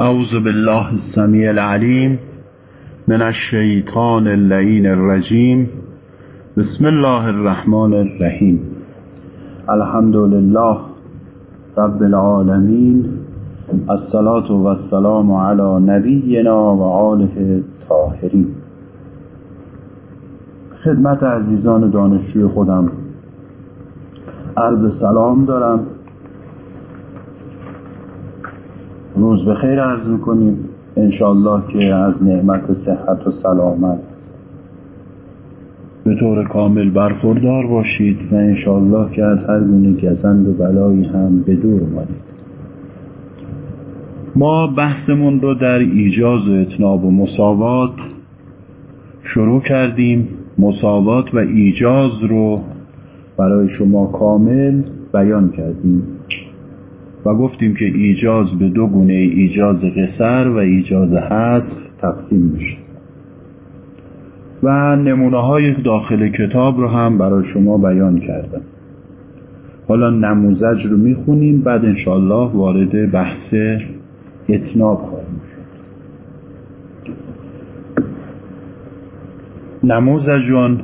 اعوذ بالله السمیع العلیم من الشیطان اللعین الرجیم بسم الله الرحمن الرحیم. الحمد لله رب العالمین. الصلاة والسلام علی نبینا و آله الطاهرین. خدمت عزیزان دانشجوی خودم. عرض سلام دارم. روز به خیر عرض می‌کنیم. انشالله که از نعمت صحت و سلامت به طور کامل برخوردار باشید و انشالله که از هر گونه گزند و بلایی هم به دور مانید ما بحثمون رو در ایجاز و اتناب و مساوات شروع کردیم. مساوات و ایجاز رو برای شما کامل بیان کردیم. و گفتیم که ایجاز به دو گونه ایجاز قصر و ایجاز حذف تقسیم میشه. و نمونه های داخل کتاب رو هم برای شما بیان کردم. حالا نموزج رو می‌خونیم بعد انشالله وارد بحث اتناب خواهیم شد. نموزجون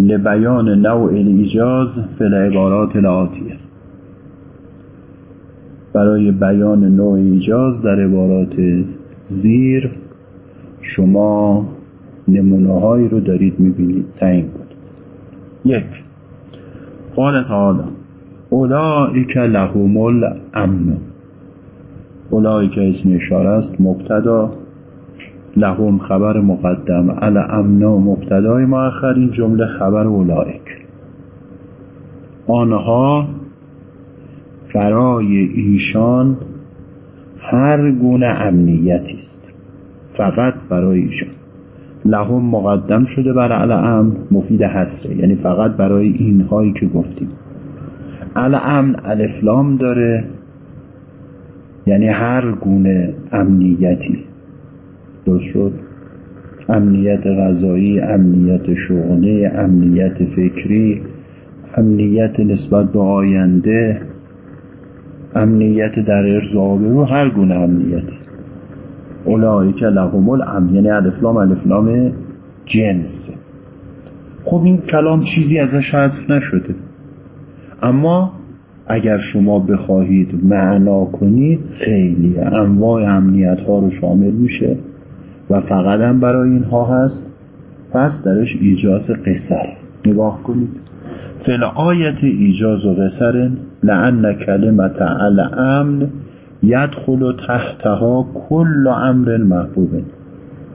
لبیان نوع ایجاز فی العبارات الاتیه برای بیان نوع ایجاز در عبارات زیر شما نمونه هایی رو دارید می‌بینید. تعیین کنید. یک. قال تعالی اولئک لهم الامن. اولئک اسم اشاره است مبتدا. لهم خبر مقدم. الامن مبتدای مؤخر این جمله خبر اولئک آنها برای ایشان هر گونه امنیتی است. فقط برای ایشان. لهم مقدم شده بر الامن مفید حسره یعنی فقط برای اینهایی که گفتیم. الامن الفلام داره. یعنی هر گونه امنیتی. درست شد؟ امنیت غذایی امنیت شغلی امنیت فکری امنیت نسبت به آینده امنیت در ارز آبرو هر گونه امنیتی اولایی که لهم الامن یعنی الفلام الفلام جنس. خب این کلام چیزی ازش حذف نشده. اما اگر شما بخواهید معنا کنید خیلی انواع امنیت ها رو شامل میشه و فقط هم برای اینها هست. پس درش ایجاز قصر. نگاه کنید. فل آیت ایجاز و قصر لعن کلمت الامن یدخل تحتها کل امر محبوب.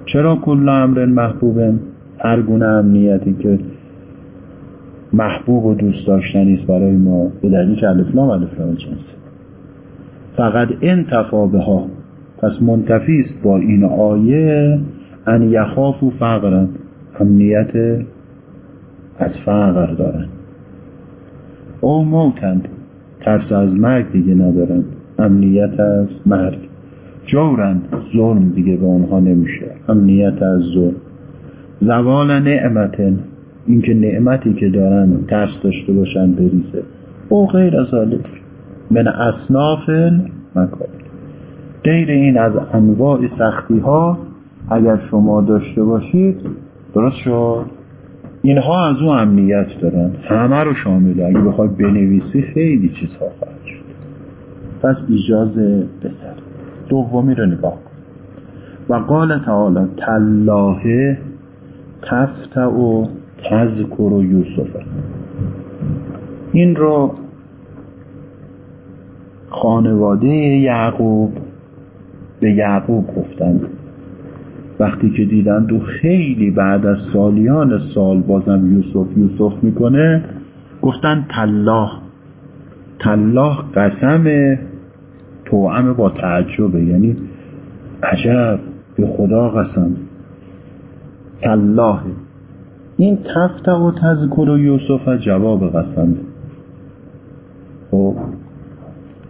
چرا کل امر محبوب؟ هر گونه امنیتی که محبوب و دوست داشتنی است برای ما. به دلیل که الفلام الفلام جنسه فقط انتفا ها. پس منتفی است با این آیه ان یخاف و فقرن. امنیت از فقر دارن. او موتند ترس از مرگ دیگه ندارن امنیت از مرگ. جورن ظلم دیگه به اونها نمیشه. امنیت از ظلم. زوال نعمتن اینکه نعمتی که دارن ترس داشته باشن بریزه. او غیر از من اصناف مکان غیر این از انواع سختی ها اگر شما داشته باشید درست شد؟ اینها از اون امنیت دارن همه رو شامله اگه بخوای بنویسی خیلی چیزها خواهد شد. پس ایجاز بسر دومی رو نگاه کن. و قال تعالی تلاه تفتع و تذکر و یوسف. این رو خانواده یعقوب به یعقوب گفتند. وقتی که دیدن دو خیلی بعد از سالیان سال بازم یوسف یوسف می‌کنه گفتن تلاه تلاه قسم توعم با تعجبه. یعنی عجب به خدا قسم. تلاه این تفت و تذکر و یوسف جواب قسمه خب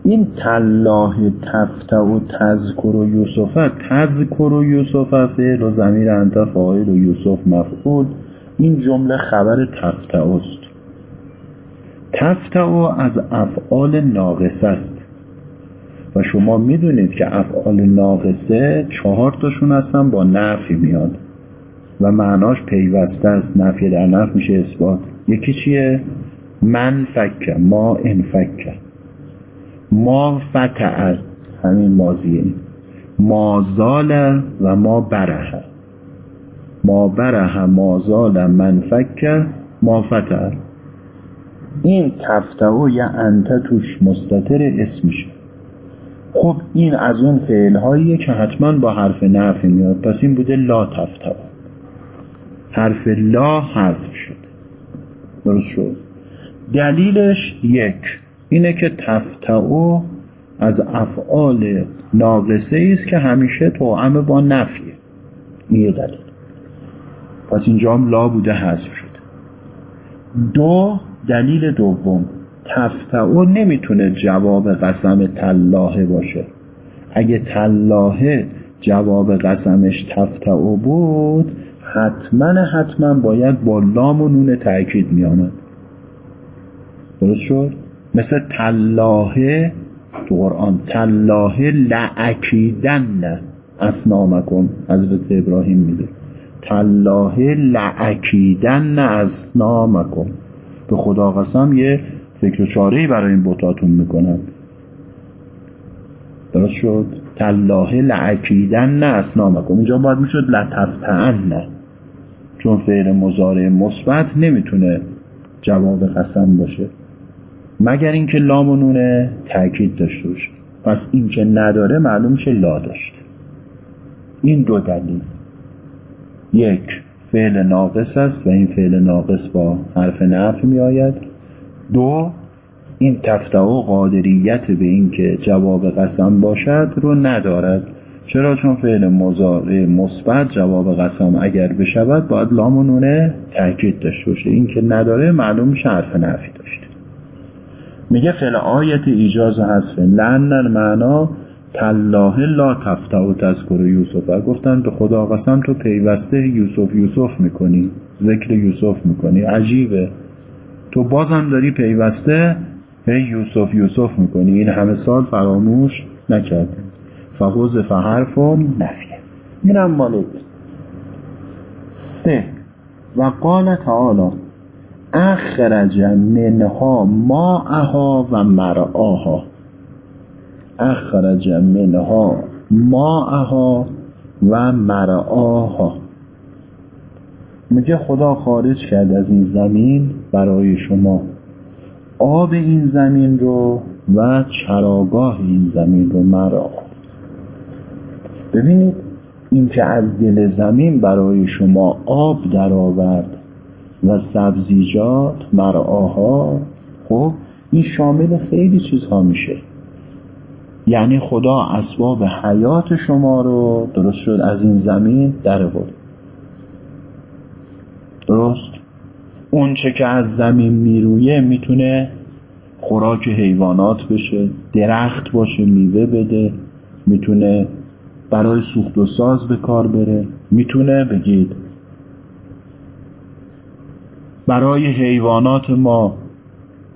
این تلاه تفت و تذکر و یوسف تذکر و یوسف فعل و زمیر انت فاعل و یوسف مفعول. این جمله خبر تفت است. تفت از افعال ناقص است. و شما می‌دونید که افعال ناقصه چهار تاشون هستن با نفی میاد. و معناش پیوسته است. نفی در نفی میشه اثبات. یکی چیه؟ من فکر ما انفکه ما فتعل همین ماضیه ما زال و ما بره ما بره ما زال من فکه ما فتعل این تفتعو یا انت توش مستطر اسمشه. خب این از اون فعل هاییه که حتما با حرف نفی میاد. پس این بوده لا تفتعو. حرف لا حذف شد درست شد. دلیلش یک. اینه که تفتعو از افعال ناقصه است که همیشه توعم با نفیه. این پس اینجا هم لا بوده حذف شد. دو دلیل دوم. تفتعو نمی‌تونه جواب قسم تلاهه باشه. اگه تلاهه جواب قسمش تفتعو بود حتما حتما باید با لام و نون تأکید میآمد. درست شد؟ مثل تلاهه تو قرآن. تلاهه لعکیدن اسنامکم حضرت ابراهیم میده تلاهه لعکیدن اسنامکم به خدا قسم یه فکر و چاره برای این بتاتون می‌کنن. درست شد؟ تلاهه لعکیدن نه اسنامکم اینجا باید می‌شد لتفتعن نه چون فعل مزارع مثبت نمی‌تونه جواب قسم باشه. مگر اینکه لام و نونه تاکید داشته باشه. پس این نداره معلوم میشه لا داشته این دو دلیل. یک فعل ناقص است و این فعل ناقص با حرف نفی می آید دو این تفتعو قادریت به اینکه جواب قسم باشد رو ندارد. چرا؟ چون فعل مضارع مثبت جواب قسم اگر بشود باید لام و نونه تاکید داشته باشه. این که نداره معلوم میشه حرف نفی داشته. میگه فعل آیت ایجاز حذف لعن معنا تالله لا تفتع تذکر یوسف. گفتن به خدا قسم تو پیوسته یوسف یوسف می‌کنی ذکر یوسف می‌کنی. عجیبه. تو بازم داری پیوسته هی یوسف یوسف می‌کنی. این همه سال فراموش نکردی فحوز فحرفم نفیه اینم مال سه. و قال تعالی. اخرج منها ماءها و مرعاها. اخرج منها ماءها و مرعاها. میگه خدا خارج کرد از این زمین برای شما. آب این زمین رو و چراگاه این زمین رو مرعا ببینید این که از دل زمین برای شما آب درآورد و سبزیجات مرعاها خب این شامل خیلی چیزها میشه. یعنی خدا اسباب حیات شما رو درست شد از این زمین در بود درست؟ اون چه که از زمین میرویه می‌تونه خوراک حیوانات بشه درخت باشه میوه بده می‌تونه برای سوخت و ساز به کار بره می‌تونه بگید برای حیوانات ما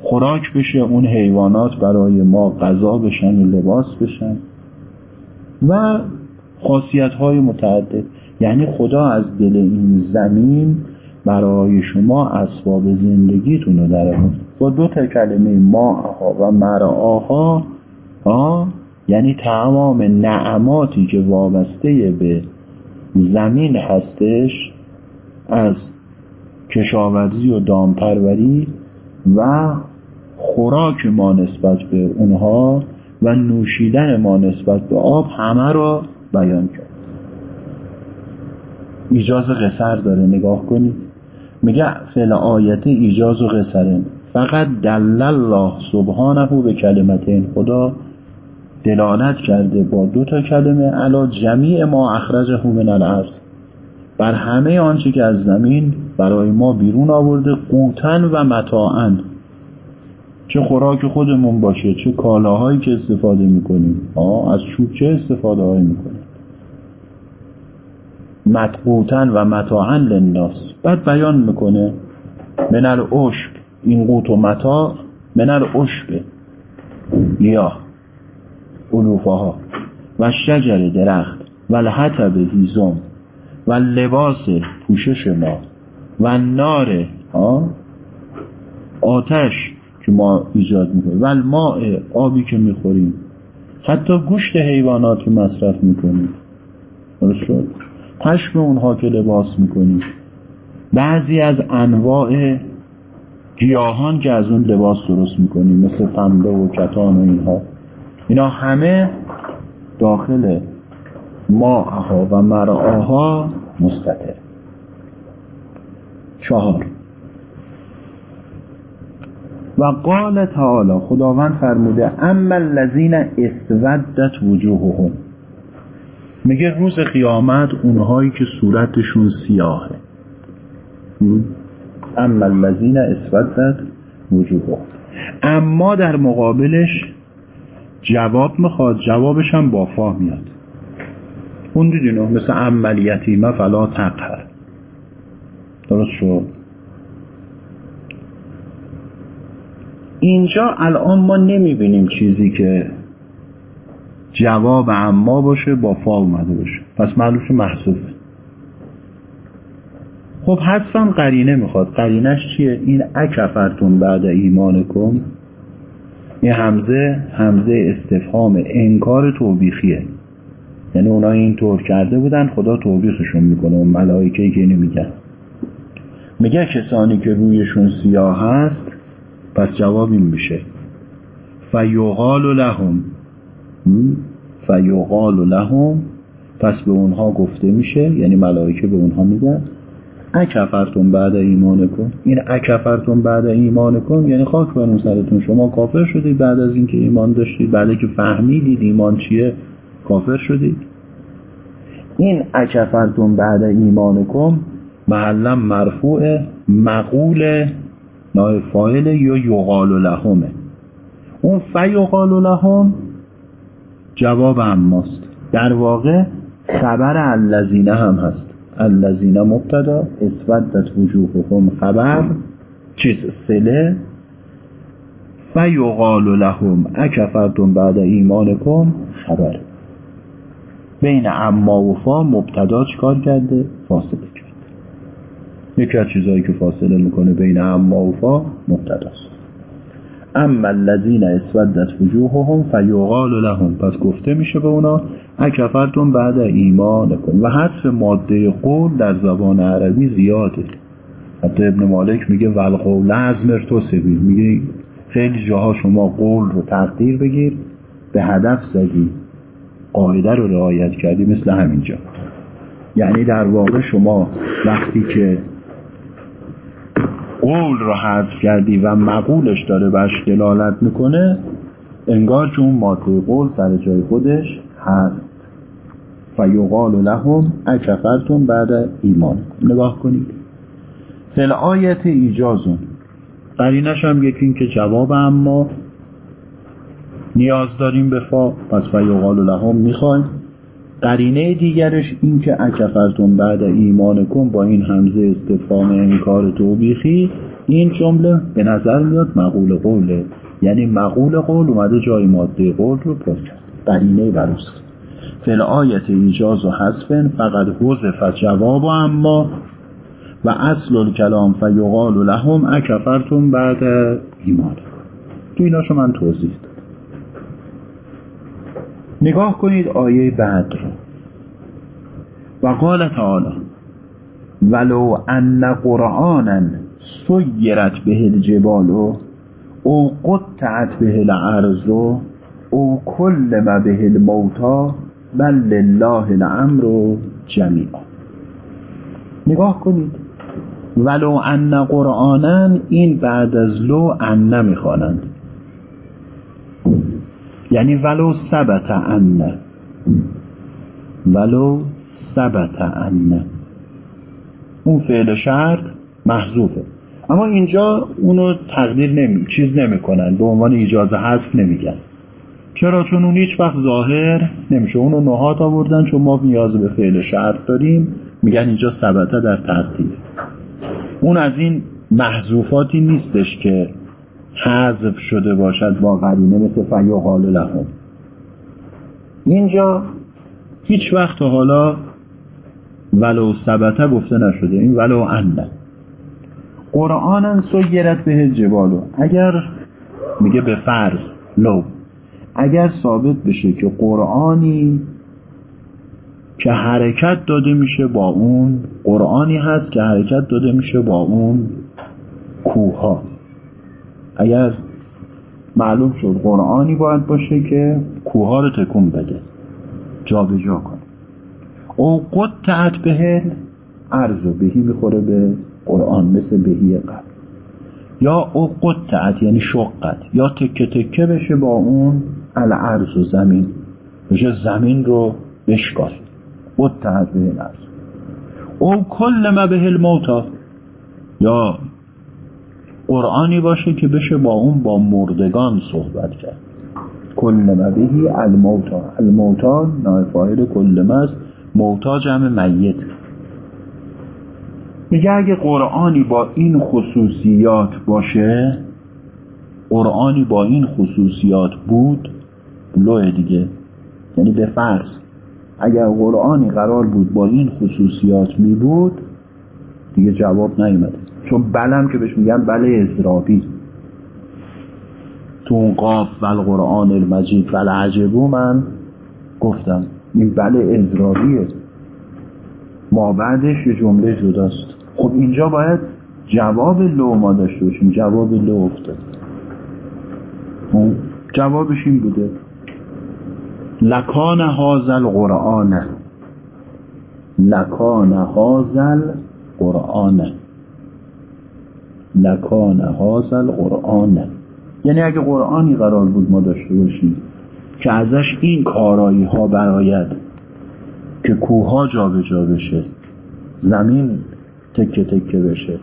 خوراک بشه اون حیوانات برای ما غذا بشن و لباس بشن و خاصیت های متعدد. یعنی خدا از دل این زمین برای شما اسباب زندگیتون رو در با دو تا کلمه ماها و مرعاها ها یعنی تمام نعماتی که وابسته به زمین هستش از کشاورزی و دامپروری و خوراک ما نسبت به اونها و نوشیدن ما نسبت به آب همه را بیان کرد. ایجاز قصر داره نگاه کنید. میگه فعل آیت ایجاز و قصره. فقط دل الله سبحانه به کلمتین خدا دلالت کرده با دو تا کلمه علا جمیع ما اخرجه من الارض. بر همه آنچه که از زمین برای ما بیرون آورده قوتن و متاعن چه خوراک خودمون باشه چه کالاهایی که استفاده می‌کنیم. از چوب چه استفاده هایی می‌کنیم؟ متقوتن و متاعن للناس. بعد بیان می‌کنه من العشب این قوت و متاع من العشب یا علوفه ها و شجر درخت. و الحطب هیزم. و لباس پوشش ما و نار آتش که ما ایجاد می‌کنیم و الماء آبی که می‌خوریم. حتی گوشت حیوانات که مصرف می‌کنیم. درست شد؟ پشم اونها که لباس می‌کنیم. بعضی از انواع گیاهان که از اون لباس درست می‌کنیم مثل پنبه و کتان و اینها. اینا همه داخل ماها و مرعاها مستطر. چهار. و قال تعالی خداوند فرموده اما الذین اسودت وجوههم. میگه روز قیامت اونهایی که صورتشون سیاهه. اما الذین اسودت وجوههم. اما در مقابلش جواب می‌خواد جوابش هم با فا میاد. اون دیدینو مثل عملیتیمه فلا تقهر. درست شد؟ اینجا الان ما نمی‌بینیم چیزی که جواب اما باشه با فا اومده باشه. پس معلومش محصوفه خب حذفم قرینه می‌خواد. قرینش چیه؟ این اکفرتون بعد ایمانکم. این همزه همزه استفهام انکار توبیخیه. یعنی اونا این طور کرده بودن خدا توبیخشون می‌کنه اون ملائکه که نمیگن میگه کسانی که رویشون سیاه هست پس جواب این میشه. فیقال لهم. فیقال لهم. پس به اونها گفته میشه یعنی ملائکه به اونها میگن. أكفرتم بعد إيمانكم این أكفرتم بعد إيمانكم یعنی خاک بر سرتون. شما کافر شدید بعد از اینکه ایمان داشتید. بعد که فهمیدید ایمان چیه کافر شدید. این اکفرتون بعد ایمان کن محلم مرفوع مقول نای فایل یا یقال لهمه. اون فیقال لهم جواب اماست در واقع خبر الذینه هم هست. الذین مبتدا اسودت وجوههم خبر چیز سله. فیقال لهم اکفرتم بعد ایمانکم خبر. بین اما و فا مبتدا چکار کرده؟ فاصله کرده. یکی از چیزهایی که فاصله می‌کنه بین اما و فا مبتداست. اما الذین اسودت وجوههم فیقال لهم. پس گفته میشه به اونا اکفرتون بعد ایمان کن و حذف ماده قول در زبان عربی زیاده. حتی ابن مالک میگه ولقول لازمر تو سبیل میگه خیلی جاها شما قول رو تقدیر بگیر به هدف زدی قاعده رو رعایت کردی مثل همینجا. یعنی در واقع شما وقتی که قول رو حذف کردی و مقولش داره برش دلالت می‌کنه انگار که اون ماده قول سر جای خودش هست. فیقال لهم اکفرتون بعد ایمان. نگاه کنید. فل آیت ایجازون. قرینش هم یکی این که جواب اما نیاز داریم به فا پس فیقال لهم می‌خوایم. قرینه دیگرش این که اکفرتون بعد ایمان کن با این همزه استفهام انکار توبیخی این جمله به نظر میاد مقول قوله. یعنی مقول قول اومده جای ماده قول رو پر کرد. قرینه بروست فل آیت ایجاز و حذف فقط حذف جواب اما. و اصل الکلام فیقال لهم اکفرتون بعد ایمان. تو ایناشو من توضیح نگاه کنید آیه بعد رو و قال تعالی ولو ان قرآنا سیرت به الجبال او قطعت به الارض او کل ما به الموتا بل لله الامر جمیعا. نگاه کنید. ولو ان قرآنا این بعد از لو ان می‌خوانند یعنی ولو ثبت ان. ولو ثبت ان. اون فعل شرط محذوفه. اما اینجا اونو تقدیر نمی چیز نمی‌کنن. به عنوان اجازه حذف نمیگن. چرا؟ چون اون هیچ وقت ظاهر نمیشه. اونو نهات آوردن چون ما نیاز به فعل شرط داریم. میگن اینجا ثبته در تقدیر اون از این محذوفاتی نیستش که حذف شده باشد با قرینه مثل فیقال لهم اینجا هیچ وقت حالا ولو ثبته گفته نشده. این ولو انه قرآن سیرت به جبالو اگر میگه به فرض لو. اگر ثابت بشه که قرآنی که حرکت داده میشه با اون قرآنی هست که حرکت داده میشه با اون کوها اگر معلوم شد قرآنی باید باشه که کوها رو تکون بده جابجا جا کنه. او قطعت به عرض و بهی می‌خوره به قرآن مثل بهی قبل. یا او قطعت یعنی شقت یا تکه تکه بشه با اون الارض و زمین. بشه زمین رو بشکار قطعت به الارض او کل ما به الموتا یا قرآنی باشه که بشه با اون با مردگان صحبت کرد. کل ما بهی الموتا الموتا نایفایر کل است موتا جمع میت. میگه اگه قرآنی با این خصوصیات باشه قرآنی با این خصوصیات بود لوه دیگه. یعنی به فرض اگر قرآنی قرار بود با این خصوصیات می بود دیگه جواب نیومده. چون بلم که بهش میگن بله ازرابی تو اون قاب بل قرآن المجید بل عجبو من گفتم این بله ازرابیه ما بعدش یه جمله جداست. خب اینجا باید جواب لو ما داشته باشیم جواب لو افتاد. جوابش این بوده. لکان هازل قرآن لکان هازل قرآن لکان هازل قرآن یعنی اگه قرآنی قرار بود ما داشته باشیم که ازش این کارایی ها براید که کوها جابجا بشه زمین تکه تکه بشه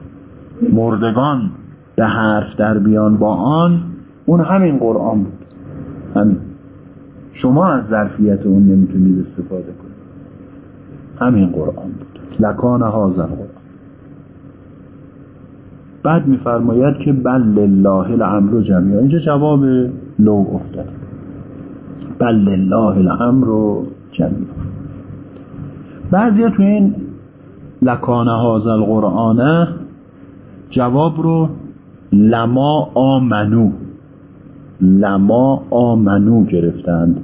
مردگان به حرف در بیان با آن اون همین قرآن بود. همین. شما از ظرفیت اون نمی‌تونید استفاده کنید. همین قرآن بود. لکان هازن قرآن بعد میفرماید که بل لله الامر جمعی اینجا جواب لو افتاد بل لله الامر جمعی بعضی تو این لکان هازل القرآنه جواب رو لما آمنو لما آمنو گرفتند.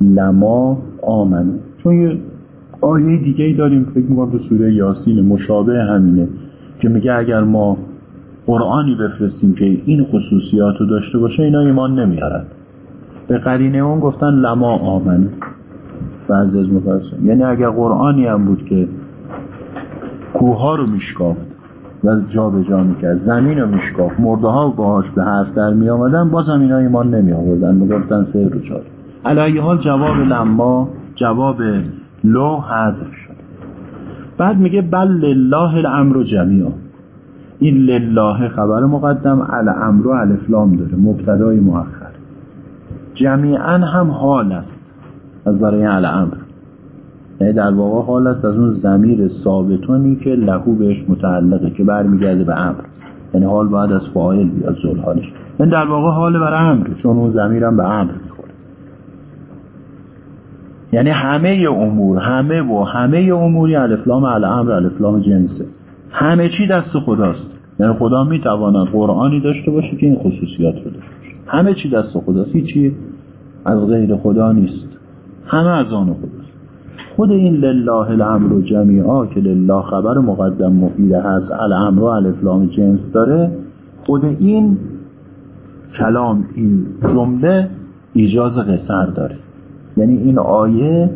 لما آمنو. چون یه آیه دیگه ای داریم فکر می‌کنم به سوره یاسین مشابه همینه. که میگه اگر ما قرآنی بفرستیم که این خصوصیات رو داشته باشه اینا ایمان نمیارن. به قرینه اون گفتن لما آمنو بعضی از مفسرین. یعنی اگر قرآنی هم بود که کوها رو میشکافت و جا به جا می‌کرد زمین رو میشکافت مرده ها باهاش به حرف در می آمدن باز اینا ایمان نمی آوردن می‌گفتن سه رو چار علی حال جواب لما جواب لو حذف بعد میگه بل لله الامر جمیعا. این لله خبر مقدم الامر و الفلام داره مبتدای مؤخر. جمیعا هم حال است از برای الامر یعنی در واقع حال است از اون زمیر ثابتونی که لهو بهش متعلقه که برمیگرده به امر. یعنی حال باید از فاعل بیاد زل حالش این یعنی در واقع حال بر امر چون اون زمیرم به امر. یعنی همه امور همه و همه اموری الفلام الامر الفلام جنسه همه چی دست خداست. یعنی خدا می‌تواند قرآنی داشته باشه که این خصوصیات رو داشته باشه. همه چی دست خداست. هیچی از غیر خدا نیست. همه از آن خداست. خود این لله الامر جمیعا که لله خبر مقدم مفیده هست الامر و الفلام جنس داره خود این کلام این جمله ایجاز قصر داره. یعنی این آیه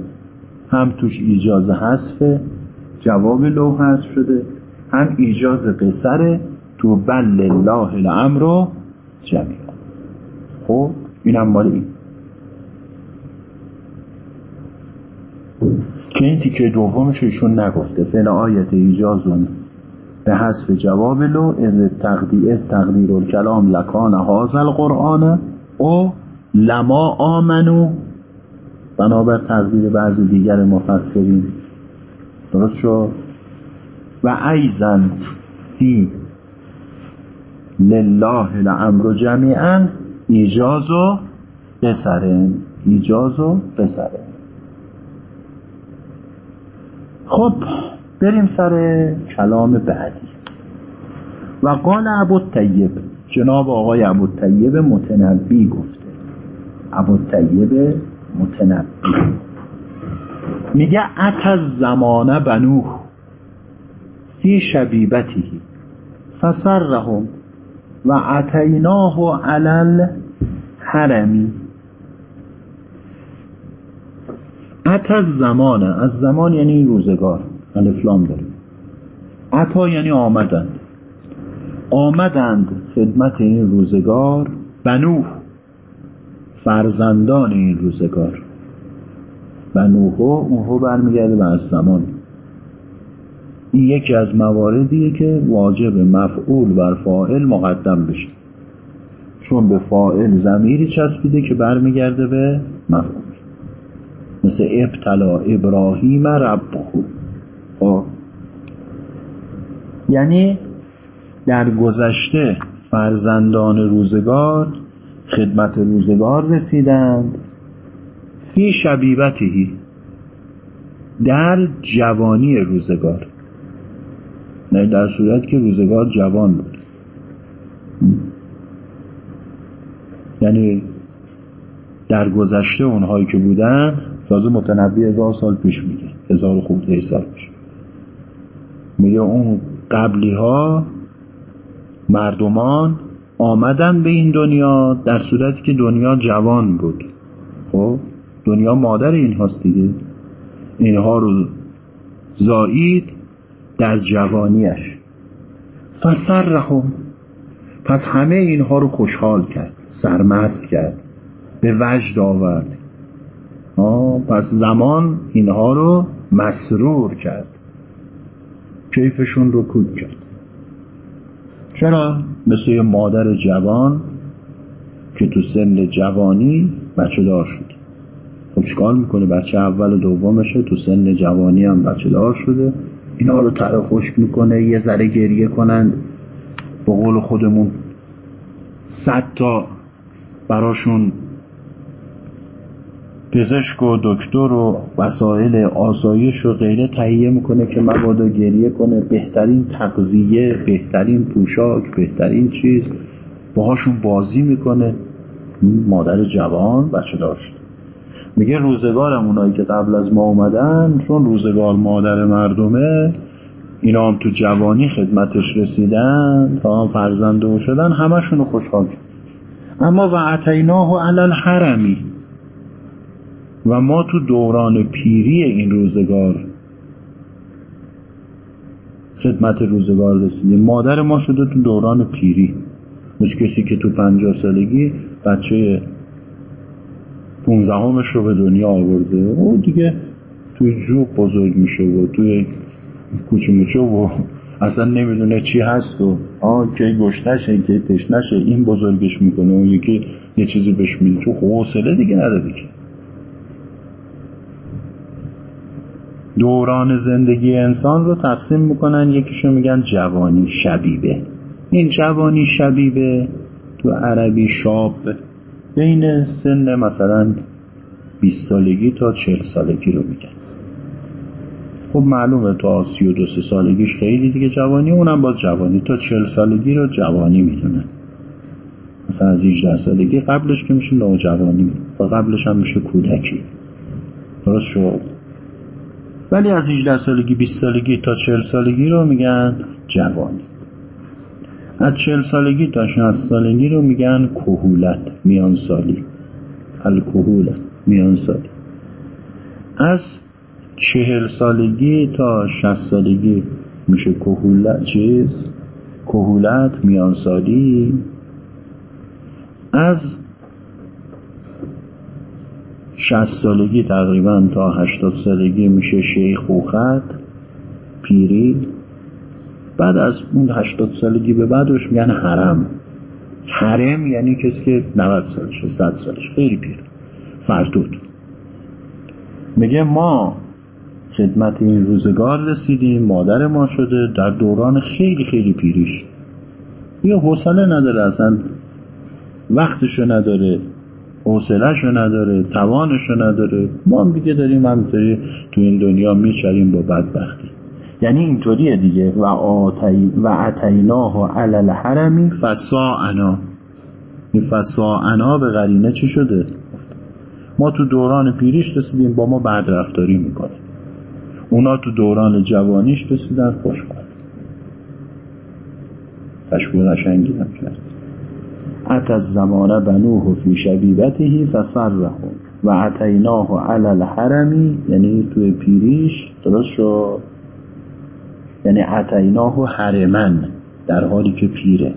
هم توش ایجاز حذف جواب لو حذف شده هم ایجاز قصر تو بل لله الامر جمیعا. خب این هم مال این. که این تیکه دومش ایشون نگفته. فعل آیت ایجازون به حذف جواب لو از تقدی از تقدیر الکلام لکان هاز القرآن او لما آمنو بنابر تقدیر بعضی دیگر مفسرین. درست شد و ایزن فی لله الامر جمیعا ایجاز و بسرن ایجاز و بسره. خب بریم سر کلام بعدی. و قال ابو طیب جناب آقای ابو طیب متنبی گفته. ابو طیب متنبی میگه ات زمانه بنوه فی شبیبتی فسرهم و اتیناه علل حرمی ات از زمانه از زمان یعنی روزگار. الفلام داره. عطا یعنی آمدند. آمدند خدمت این روزگار بنوح فرزندان این روزگار بنوه اونهو برمیگرده به از زمان این یکی از مواردیه که واجب مفعول بر فاعل مقدم بشه. چون به فاعل زمیری چسبیده که برمیگرده به مفعول. مثل ابتلا ابراهیم ربه. خب. یعنی در گذشته فرزندان روزگار خدمت روزگار رسیدند. فی شبیبتهی در جوانی روزگار. نه در صورت که روزگار جوان بود. یعنی در گذشته اونهایی که بودن تازه متنبی هزار سال پیش میگه. هزار خورده سال پیش. میگه اون قبلی ها مردمان آمدن به این دنیا در صورتی که دنیا جوان بود. خب دنیا مادر این هاست دیگه. اینها رو زایید در جوانیش. فسرهم. پس همه اینها رو خوشحال کرد سرمست کرد به وجد آورد. پس زمان اینها رو مسرور کرد. کیفشون رو کود کرد. چرا؟ مثل یه مادر جوان که تو سن جوانی بچه دار شد خب چکار می‌کنه؟ بچه اول و دومشه تو سن جوانی هم بچه دار شده. اینا رو تر خشک می‌کنه یه ذره گریه کنند به قول خودمون صد تا براشون پزشک و دکتر و وسایل آسایش و غیره تهیه می‌کنه که مبادا گریه کنه. بهترین تغذیه بهترین پوشاک بهترین چیز. باهاشون بازی می‌کنه. مادر جوان بچه داشت. میگه روزگارم اونایی که قبل از ما اومدن چون روزگار مادر مردمه اینا هم تو جوانی خدمتش رسیدن تا فرزنده شدن همشونو خوشحال اما و عطیناه علل حرمی و ما تو دوران پیری این روزگار خدمت روزگار رسیدیم. مادر ما شده تو دوران پیری. مثل کسی که تو پنجاه سالگی بچه پونزهمش رو به دنیا آورده او دیگه توی جوب بزرگ میشه و توی کوچه موچه و اصلا نمی‌دونه چی هست و آه که گشتشه که تشنشه این بزرگش می‌کنه. و یکی یه چیزی بهش میده تو حوصله دیگه نداره که دوران زندگی انسان رو تقسیم می‌کنن یکیشو میگن جوانی شبیبه. این جوانی شبیبه تو عربی شاب بین سن مثلا 20 سالگی تا 40 سالگی رو میگن. خب معلومه تا 32 سالگیش خیلی دیگه جوانی اونم باز جوانی. تا 40 سالگی رو جوانی می‌دونن. مثلا از 18 سالگی قبلش که میشه نوجوانی و قبلش هم میشه کودکی. درست شد؟ ولی از 18 سالگی 20 سالگی تا 40 سالگی رو میگن جوانی از 40 سالگی تا 60 سالگی رو میگن کهولت میان سالی الکهولت میان سالی از 40 سالگی تا 60 سالگی میشه کهولت چیز؟ کهولت میان سالی از شست سالگی تقریبا تا هشتاد سالگی میشه شیخوخت پیری بعد از اون هشتاد سالگی به بعدش میگن حرم. حرم یعنی کسی که 90 سالشه 100 سالش خیلی پیر. فرتود میگه ما خدمت این روزگار رسیدیم مادر ما شده در دوران خیلی خیلی پیریش. یه حوصله نداره اصلا وقتشو نداره. حوصلهشو نداره توانشو نداره. ما هم دیگه داریم همینطوری تو این دنیا میچریم با بدبختی. یعنی اینطوریه دیگه. و آتی و اتیناه علل حرمی فساعنا این فساعنا به قرینه چی شده؟ ما تو دوران پیریش رسیدیم با ما بعد رفتاری می‌کنه. اونا تو دوران جوانیش رسیدن خوشبخت. تشبیه قشنگی هم کرد. ات از زمان بنوه فی شبیبته فسرهم و اتیناه علل حرمی یعنی توی پیریش درست شد؟ یعنی اتیناه حرمن در حالی که پیره.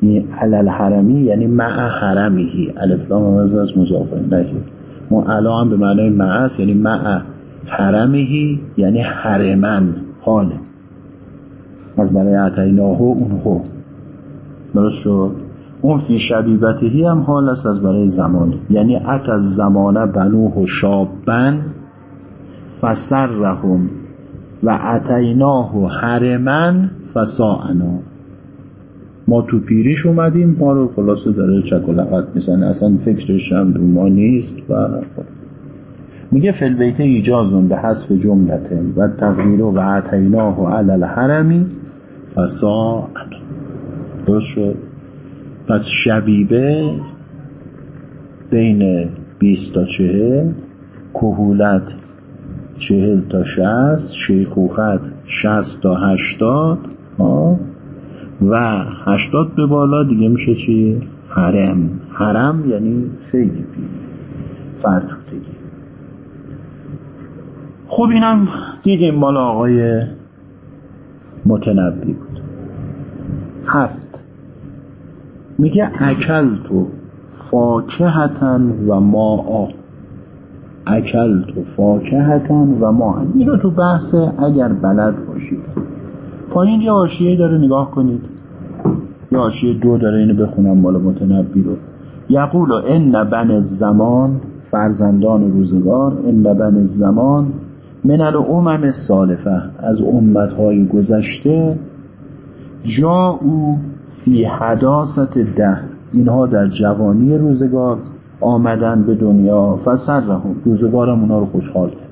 این علل حرمی یعنی مع حرمیهی الفلام از از مضافه. نگید ما علا هم به معنای مع یعنی مع حرمیهی یعنی حرمن حاله از برای اتیناه اونهو. درست شد؟ اون فی شبیبتهی هم حال است از برای زمان. یعنی ات از زمانه بنوه و شابن فسرهم و اتیناه و حرمن فساعنا. ما تو پیریش اومدیم ما رو خلاصه داره چک و لغت می‌زنه. اصلا فکرش هم رو ما نیست و میگه فلبیت ایجازون به حسب جملته و تغییر و اتیناه و علل حرمی فساعنا درست شد؟ پس شبیبه بین 20 تا 40 کهولت 40 تا 60 شیخوخت 60 تا 80 ها و 80 به بالا دیگه میشه چی؟ حرم. حرم یعنی خیلی فرتوتگی خب اینم دیدیم مال آقای متنبی بود. هفت. میگه اکل تو فاکهتن و ما اکل تو فاکهتن و ما اینو تو بحث اگر بلد باشید. پایین یه آشیه داره نگاه کنید. یه آشیه دو داره اینو بخونم مال متنبی رو. یقول ان بن زمان فرزندان روزگار ان بن زمان من الامم السالفه از امتهای گذشته جا او فی حداست ده. اینها در جوانی روزگار آمدن به دنیا فسرهم روزگارم اونا رو خوشحال کرد.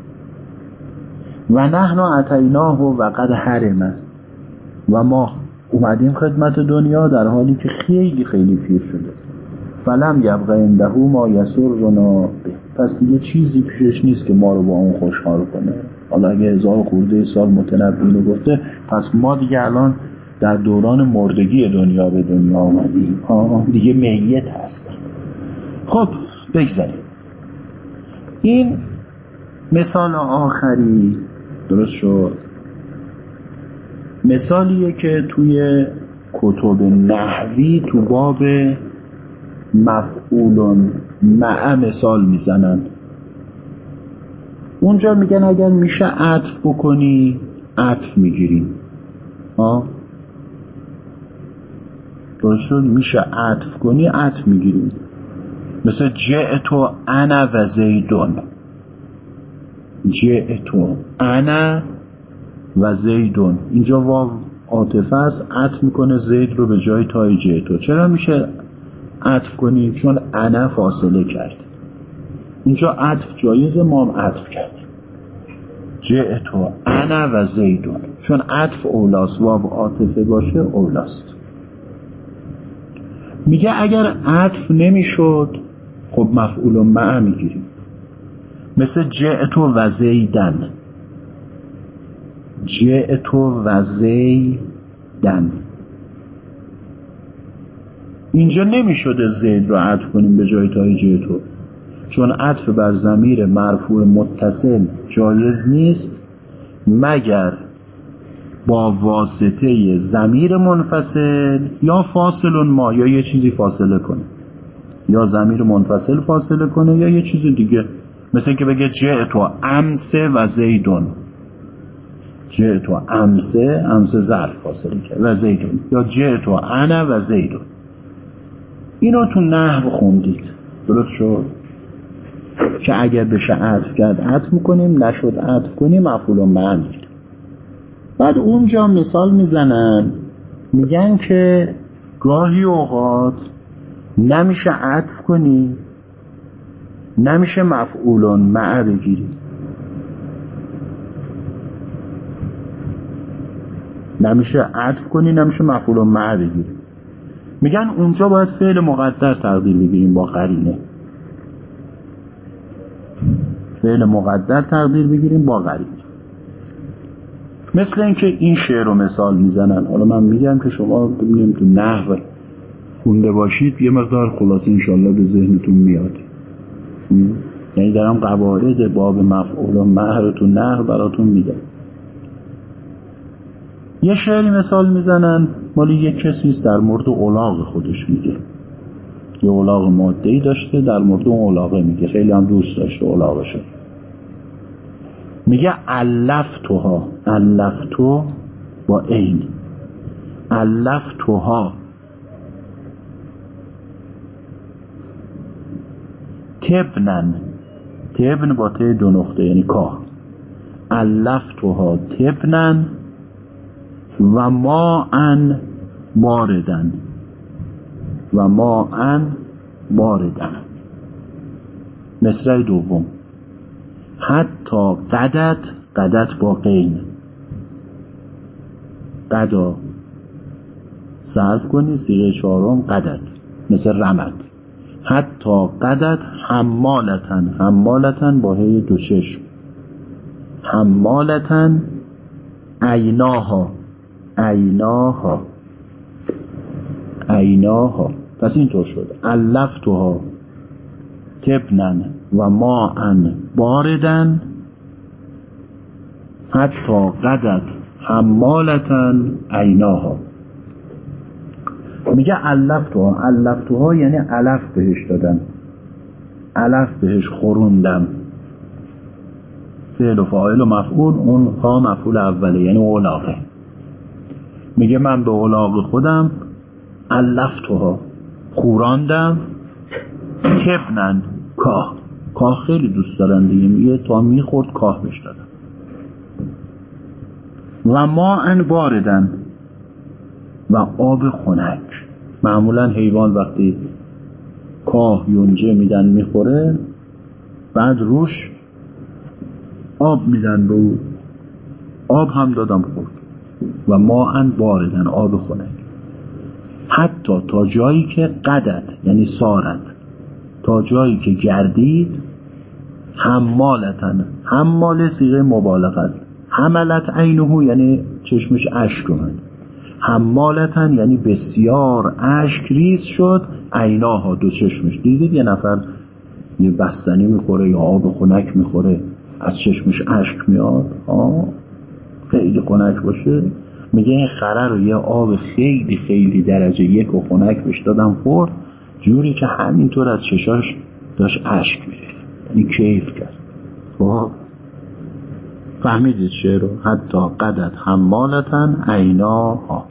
و نحن اتیناه و قد حرمه. و ما اومدیم خدمت دنیا در حالی که خیلی خیلی پیر شده. فلم یبقى عنده ما یسرنا به. پس دیگه چیزی پیشش نیست که ما رو با اون خوشحال کنه. حالا اگه هزار خورده سال متنبی رو گفته پس ما دیگه الان در دوران مردگی دنیا به دنیا آمدیم دیگه میت هست. خب بگذاریم. این مثال آخری درست شد. مثالیه که توی کتب نحوی تو باب مفعول مع مثال می‌زنن. اونجا میگن اگر میشه عطف بکنی عطف می‌گیریم. ها شد میشه عطف کنی عطف می‌گیریم مثل جئتو انا و زیدون. جئتو انا و زیدون. اینجا واو عاطفه است عطف می‌کنه زید رو به جای تای جئتو. چرا میشه عطف کنی؟ چون انا فاصله کرد. اینجا عطف جایز ما هم عطف کردیم جئتو انا و زیدون. چون عطف اولاست واو عاطفه باشه اولاست. میگه اگر عطف نمی‌شد خب مفعول معه می‌گیریم. مثل جئتو و زیدن جئتو و زیدن اینجا نمی‌شده زید رو عطف کنیم به جای تای جئتو چون عطف بر زمیر مرفوع متصل جایز نیست مگر با واسطه زمیر منفصل یا فاصل ما یا یه چیزی فاصله کنه. یا زمیر منفصل فاصله کنه یا یه چیز دیگه. مثل که بگه تو امسه و زیدون. تو امسه امسه ظرف فاصله کرد و زیدون. یا تو انا و زیدون. اینو تو نحو خوندید. درست شد؟ که اگر بشه عطف کرد عطف می‌کنیم نشد عطف کنیم مفعول معنی بعد اونجا مثال می‌زنن. میگن که گاهی اوقات نمیشه عطف کنی نمیشه مفعولون مع بگیری. نمیشه عطف کنی نمیشه مفعولون مع بگیری. میگن اونجا باید فعل مقدر تقدیر بگیریم با قرینه. فعل مقدر تقدیر بگیریم با قرینه. مثل اینکه این شعر رو مثال می‌زنن. حالا من میگم که شما ببینیم تو نحو خونده باشید یه مقدار خلاصه انشالله به ذهنتون میاد. یعنی دارم قواعد باب مفعول و مهر تو نحو براتون میگم. یه شعری مثال می‌زنن مالی یه کسیست در مورد اولاغ خودش میگه. یه اولاغ ماده ای داشته در مورد اون اولاغه میگه. خیلی هم دوست داشته اولاغشو میگه علفتوها علفتو با عین علفتوها. تبنن. تبن با ته دو نقطه یعنی کاه علفتوها تبنن و ما ان باردن. و ما ان باردن. مصرع دوم. حتی قدت قدت با قین قدا. صرف کنی سیغه چهارم قدت مثل رمد. حتی قدت حمالتن حمالتن با هی دو چشم. حمالتن عیناها عیناها. عیناها. پس اینطور شد. علفتها. تبنن و ما ان باردن حتی قدت حمالتن عیناها. میگه علفتوها علفتوها یعنی علف بهش دادن. علف بهش خوروندم فعل و فاعل و مفعول اون ها مفعول اوله یعنی اولاقه میگه من به اولاق خودم علفتوها خوراندم تبنن کاه. کاه خیلی دوست دارن دیگه. میگه تا می‌خورد کاه بش دادم و ما ان باردن و آب خنک. معمولا حیوان وقتی کاه یونجه میدن می‌خوره بعد روش آب میدن به او. آب هم دادم خورد. و ما ان باردن آب خنک. حتی تا جایی که قدت یعنی سارت تا جایی که گردید حمالتن. حمال سیغه مبالغ است. حملت عینه یعنی چشمش اشک اومد. حمالتن یعنی بسیار اشک ریز شد عیناها دو چشمش. دیدید یه نفر یه بستنی می‌خوره یا آب خنک می‌خوره از چشمش اشک میاد. آه خیلی خنک باشه. میگه این خره رو یه آب خیلی خیلی درجه یک و خنک بهش دادم خورد. جوری که همینطور از چشاش داشت اشک میره یعنی کیف کرد. خب؟ فهمیدید شعر رو؟ حتی قدت حمالتن عیناها.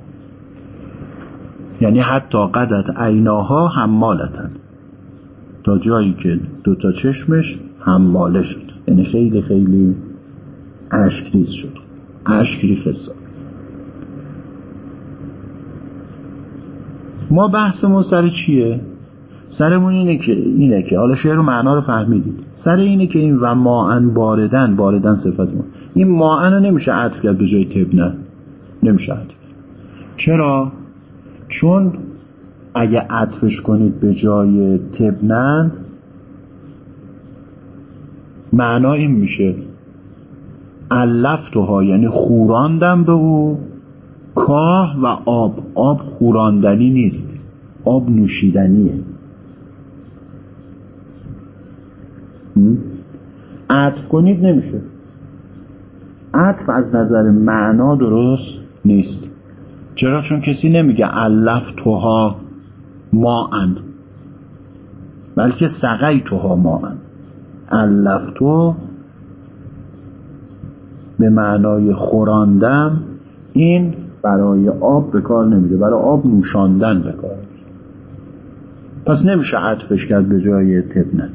یعنی حتی قدت عیناها حمالتن تا جایی که دوتا چشمش حماله شد. یعنی خیلی خیلی اشکریز شد. اشکری فساد ما بحثمون سر چیه؟ سرمون اینه که اینه که حالا شعر رو معنا رو فهمیدید سر اینه که این و ماعن باردن باردن صفتمون. این ماعن رو نمیشه عطف کرد به جای تبنه. نمیشه عطف چرا؟ چون اگه عطفش کنید به جای تبنن معنا این میشه. علفتها یعنی خوراندم به او کاه و آب. آب خوراندنی نیست. آب نوشیدنیه. عطف کنید نمیشه. عطف از نظر معنا درست نیست. چرا؟ چون کسی نمیگه علف توها ما ان بلکه سقی توها ما ان علف تو به معنای خوراندم این برای آب به کار نمیده برای آب نوشاندن به کار. پس نمیشه عطفش کرد به جای تبنن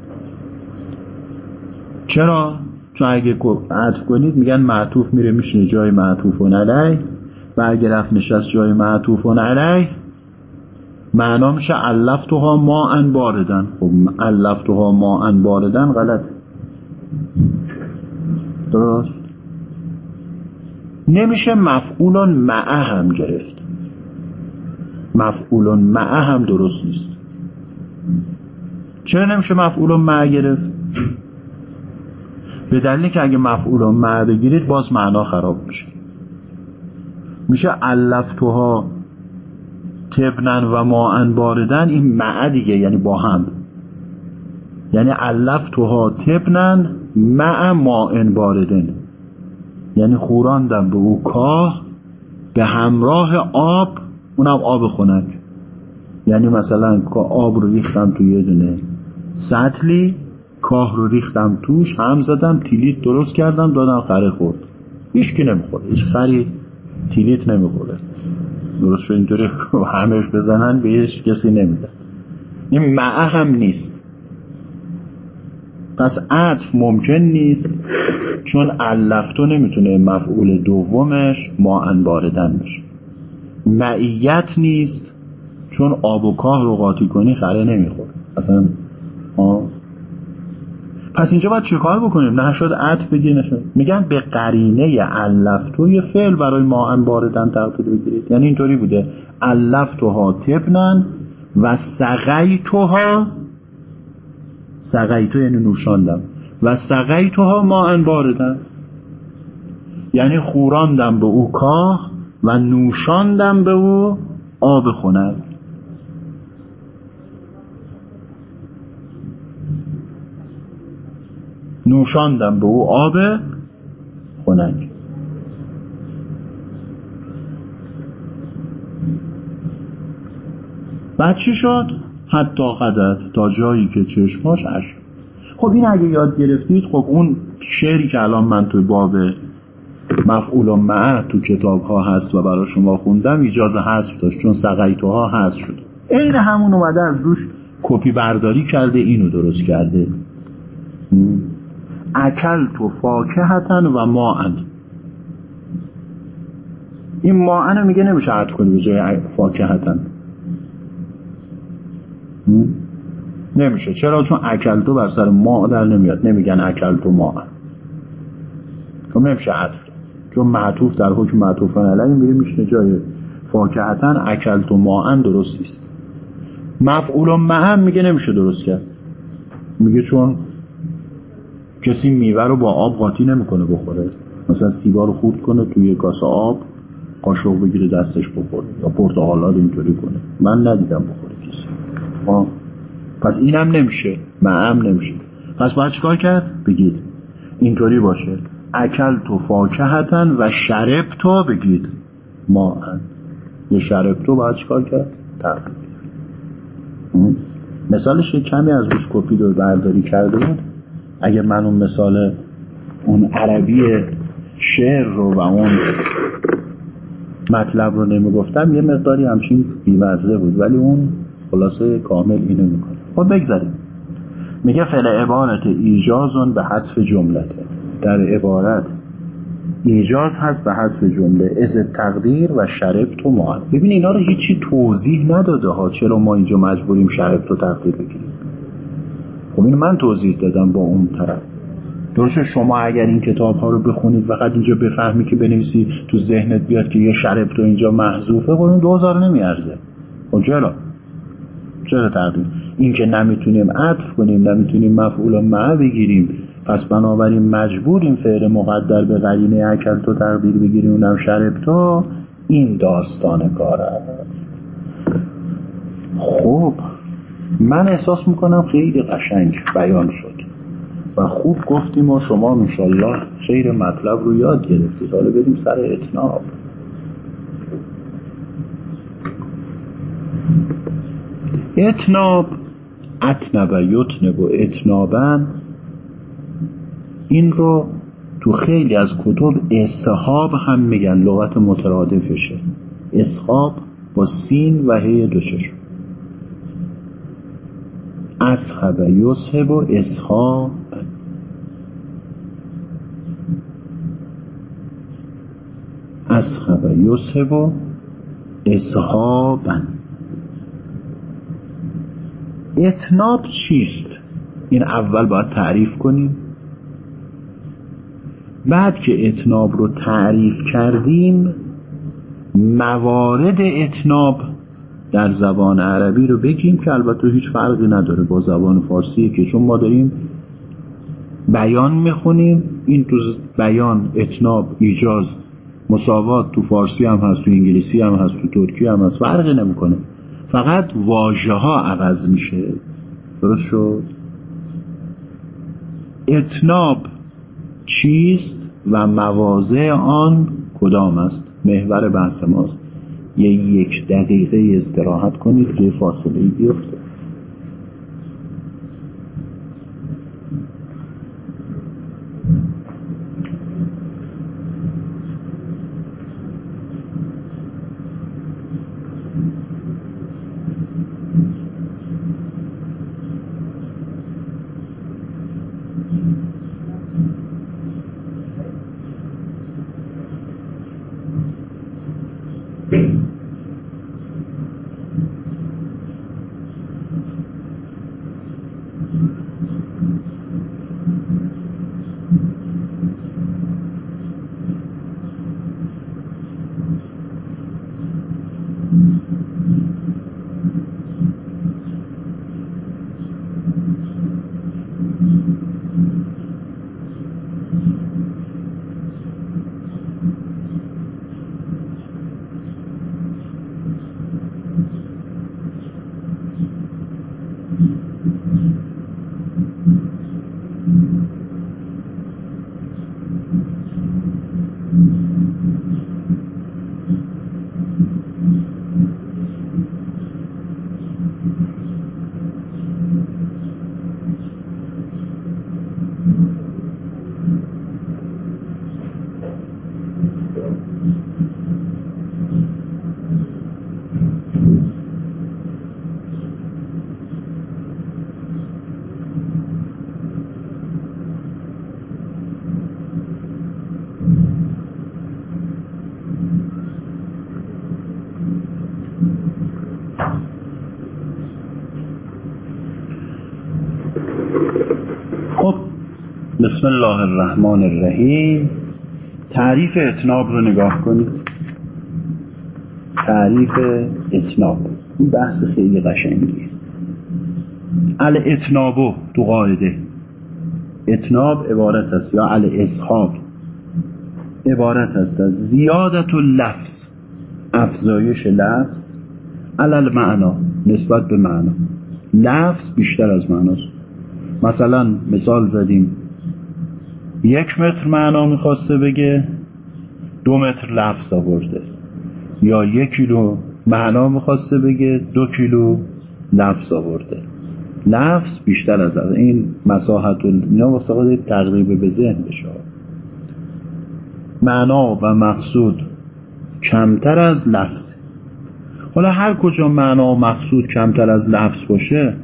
چرا؟ چون اگه عطف کنید میگن معطوف میره میشینه جای معطوف و علیه. و اگه رفت نشست جای معطوف و علیه معنا میشه علفتها ما ان باردن. خب علفتها ما ان باردن غلط درست؟ نمیشه مفعول معه هم گرفت. مفعول معه هم درست نیست. چرا نمیشه مفعول معه گرفت؟ به دلیلی که اگه مفعول معه بگیرید باز معنا خراب میشه. میشه علفتها تبنن و ما باردن این معه دیگه یعنی با هم. یعنی علفتها تبنن مع ما باردن. یعنی خوراندم به او کاه به همراه آب اونم آب خنک. یعنی مثلا آب رو ریختم توی یه دونه سطلی کاه رو ریختم توش هم زدم تیلیت درست کردم دادم خره خورد. هیچ کی نمی‌خوره هیچ خری تیلیت نمی‌خوره درست شد اینطوری همش بزنن به هیچ کسی نمیده. این معه هم نیست. پس عطف ممکن نیست چون علفتو نمی‌تونه مفعول دومش ما باردن بشه. معیت نیست چون آب و کاه رو قاطی کنی خره نمیخور اصلا آه. پس اینجا باید چه کار بکنیم؟ نشد عطف بگیر نشد. میگن به قرینه علفتو یه فعل برای ما باردن تقدیر بگیرید. یعنی اینطوری بوده. علفتوها تبنن و سقیتوها سقیتو یعنی نوشاندم و سقیتوها ما باردن. یعنی خوراندم به او کاه و نوشاندم به او آب خنک. نوشاندم به او آب خنک. بعد چی شد؟ حتی قدر تا جایی که چشماش اش خب این اگه یاد گرفتید خب اون شعری که الان من توی باب مفعول و معه تو کتاب ها هست و برای شما خوندم اجازه حذف داشت چون سقیتوها هست شد. عین همون اومده از روش کپی برداری کرده اینو درست کرده. اکل تو فاکهتن و ماعن این ماعن میگه نمیشه عد کنی به جای فاکهتن. نمیشه. چرا؟ چون اکل تو بر سر ما در نمیاد. نمیگن اکل تو ماعن خب نمیشه عطف چون معطوف در حکم معطوف علیه میره میشنه جای فاکهتن اکل تو ماعن درست نیست. مفعول معن میگه نمیشه درست کرد. میگه چون کسی میوه رو با آب قاطی نمی‌کنه بخوره. مثلا سیبا رو خورد کنه توی کاسه آب قاشق بگیره دستش بخوره یا پرتقالا رو اینطوری کنه. من ندیدم بخوره کسی. آه. پس اینم نمیشه. معم نمیشه. پس باید چکار کرد؟ بگید. اینطوری باشه. اکل تو فاکهتن و شرب تو بگید. ما یه شرب تو باید چکار کرد؟ تقریب مثالش کمی از روش کپی رو برداری کرده بود. اگه من اون مثال اون عربی شعر رو و اون مطلب رو نمی‌گفتم یه مقداری همچین بیمزه بود ولی اون خلاصه کامل اینو می‌کنه. خب بگذاریم. میگه فعل عبارت ایجازون به حذف جملته. در عبارت ایجاز هست به حذف جمله. از تقدیر و شرب تو ما ببین اینا رو هیچی توضیح نداده ها چرا ما اینجا مجبوریم شرب تو تقدیر بگیریم. خب این من توضیح دادم با اون طرف. درسته شما اگر این کتاب ها رو بخونید فقط اینجا بفهمی که بنویسی تو ذهنت بیاد که یه شرب تو اینجا محذوفه خب این دوزار نمیارزه. خب چرا؟ چرا تقدیم این که نمی‌تونیم عطف کنیم نمی‌تونیم مفعول معه بگیریم. پس بنابراین مجبوریم فعل مقدر به قرینه اکل تو تقدیر بگیریم. اونم شرب تو. این داستان کار است. خب من احساس می‌کنم خیلی قشنگ بیان شد. و خوب گفتیم و شما انشالله خیر مطلب رو یاد گرفتید. حالا بریم سر اتناب. اتناب اتنب یتنب و اتنابن. این رو تو خیلی از کتب اصحاب هم میگن لغت مترادفشه. اصحاب با سین و هی دو چشم. اصحب یصحب و اصحاب. اصحب یصحب و اصحابن. اتناب چیست؟ این اول باید تعریف کنیم. بعد که اتناب رو تعریف کردیم موارد اتناب در زبان عربی رو بگیم که البته هیچ فرقی نداره. با زبان فارسی که چون ما داریم بیان می‌خونیم. این تو بیان اتناب ایجاز مساوات تو فارسی هم هست تو انگلیسی هم هست تو ترکی هم هست. فرقی نمی‌کنه. فقط واژه ها عوض میشه. درست شد؟ اتناب چیست و مواضع آن کدام است؟ محور بحث ماست. یه یک دقیقه استراحت کنید که فاصله بیفته. بسم الله الرحمن الرحیم. تعریف اتناب رو نگاه کنید. تعریف اتناب این بحث خیلی قشنگی ال اتنابو تو قاعده. اتناب عبارت است یا ال اصحاب عبارت است از زیادت لفظ افزایش لفظ. علل معنا نسبت به معنا. لفظ بیشتر از معناست. مثلا مثال زدیم. یک متر معنا می‌خواسته بگه دو متر لفظ آورده. یا یک کیلو معنا می‌خواسته بگه دو کیلو لفظ آورده. لفظ بیشتر از این مساحت و اینا واسه تقریب به ذهن بشه. معنا و مقصود کمتر از لفظ. حالا هر کجا معنا و مقصود کمتر از لفظ باشه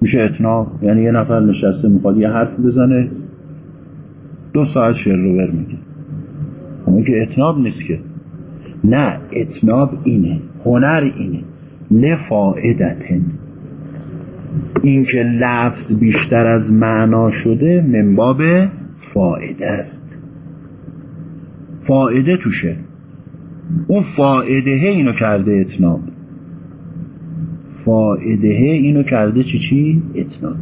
میشه اتنا یعنی یه نفر نشسته می‌خواد یه حرف بزنه دو ساعت شعر رو بر میگه اما که اتناب نیست که. نه اتناب اینه هنر اینه. لفائدتن این که لفظ بیشتر از معنا شده منباب فائده است. فائده توشه. اون فائده اینو کرده اتناب فائده اینو کرده چی چی؟ اتناب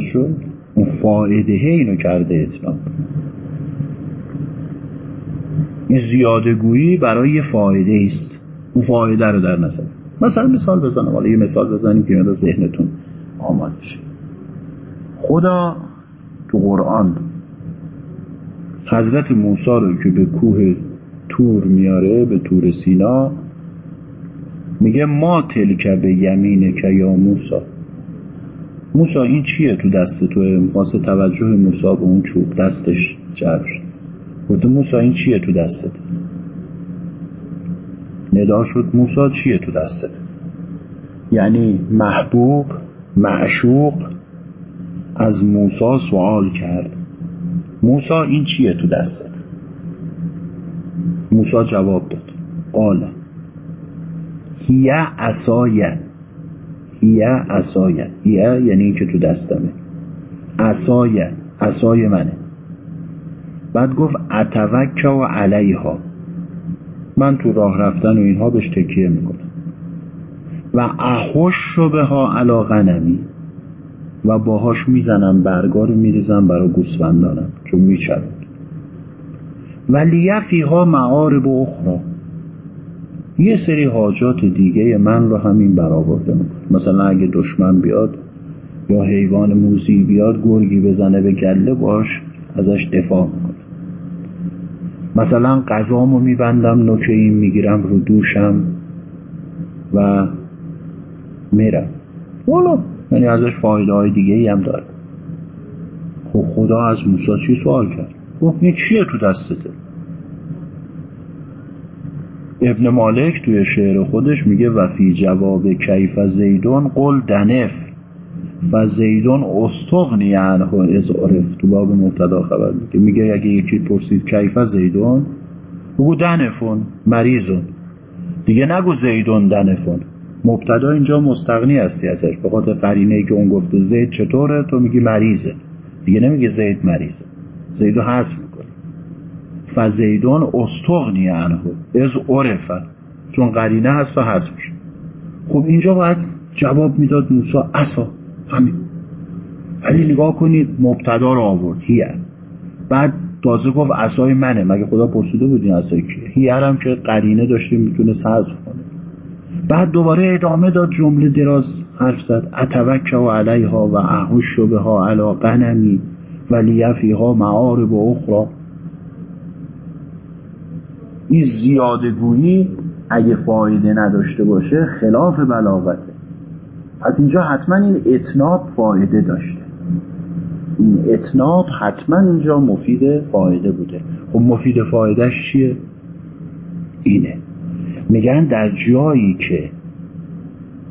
درست شد اون فائده اینو کرده اتناب این زیاده گویی برای فایده است اون فایده رو در نظر. مثلا مثال بزنم. حالا یه مثال بزنیم که میاد ذهنتون آماده شه. خدا تو قرآن حضرت موسی رو که به کوه تور میاره به تور سینا میگه ما تلک به یمین که یا موسی. موسا این چیه تو دست تو واسه توجه موسا به اون چوب دستش جبر گفته موسا این چیه تو دستت؟ ندا شد موسا چیه تو دستت؟ یعنی محبوب معشوق از موسا سوال کرد. موسا این چیه تو دستت؟ موسا جواب داد. قال هیه اسایه هیه اسایه هیه یعنی که تو دستمه اسایه اسای منه. بعد گفت اتوکه و علیها. من تو راه رفتن و اینها بهش تکیه می‌کنم. و احوش به ها علا غنمی. و باهاش می‌زنم برگار میریزم برای گوسفندانم چون میچرد و لیفیها معارب و اخرى یه سری حاجات دیگه من رو همین برآورده می‌کنه. مثلا اگه دشمن بیاد یا حیوان موسی بیاد گرگی بزنه به گله باش ازش دفاع می‌کنه. مثلا غذامو میبندم نوکه این می‌گیرم رو دوشم و میرم. والا یعنی ازش فایده های دیگه ای هم داره. خب خدا از موسی چی سوال کرد؟ گفت چیه تو دستته؟ ابن مالک توی شعر خودش میگه و فی جواب کیف زیدون قل دنف و زیدون استغنی عنه از عرف تو باب مبتدا خبر میگه میگه اگه یکی پرسید کیف زیدون؟ بگو دنفون مریضون. دیگه نگو زیدون دنفون. مبتدا اینجا مستغنی هستی ازش. به خاطر قرینه که اون گفته زید چطوره؟ تو میگی مریضه. دیگه نمیگه زید مریضه. زیدو می‌کنی فزیدون استغنی عنه. از عرفه. چون قرینه هست و حذف میشه. خب اینجا باید جواب می‌داد موسی اصا همین. ولی نگاه کنید مبتدا رو آورد هیه بعد تازه گفت اسای منه. مگه خدا پرسیده بود این اسای کیه؟ هیه هم که قرینه داشتیم می‌تونه حذف کنه. بعد دوباره ادامه داد جمله دراز حرف زد اتوکه و علیها و احوش به ها علا قنمی و لیفیها معارب و اخرى این زیادگویی اگه فایده نداشته باشه خلاف بلاغته. پس اینجا حتما این اتناب فایده داشته. این اتناب حتما اینجا مفید فایده بوده. خب مفید فایدهش چیه؟ اینه. میگن در جایی که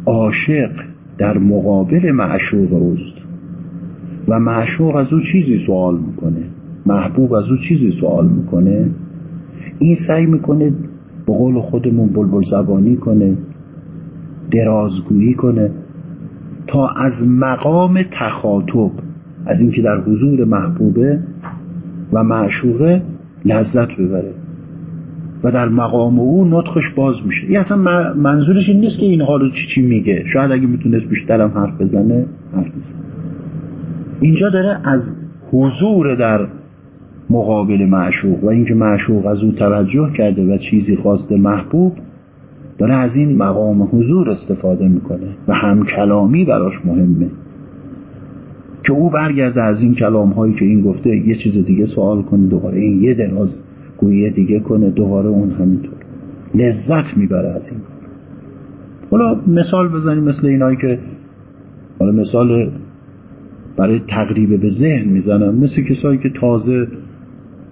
عاشق در مقابل معشوق اوست و معشوق از او چیزی سوال می‌کنه محبوب از او چیزی سوال می‌کنه این سعی می‌کنه به قول خودمون بلبل زبانی کنه درازگویی کنه تا از مقام تخاطب از اینکه در حضور محبوبه و معشوقه لذت ببره و در مقام او نطخش باز میشه. این اصلا منظورش این نیست که این حالو چی چی میگه. شاید اگه می‌تونست بیشترم حرف بزنه حرف بزنه. اینجا داره از حضور در مقابل معشوق و اینکه معشوق از او توجه کرده و چیزی خواسته محبوب داره از این مقام حضور استفاده می‌کنه و هم کلامی براش مهمه. که او برگرده از این کلام هایی که این گفته یه چیز دیگه سوال کنه دوباره این یه دراز گویه دیگه کنه دوباره اون همینطور. لذت می‌بره از این حالا مثال بزنیم مثل اینایی که حالا مثال برای تقریب به ذهن می‌زنم مثل کسایی که تازه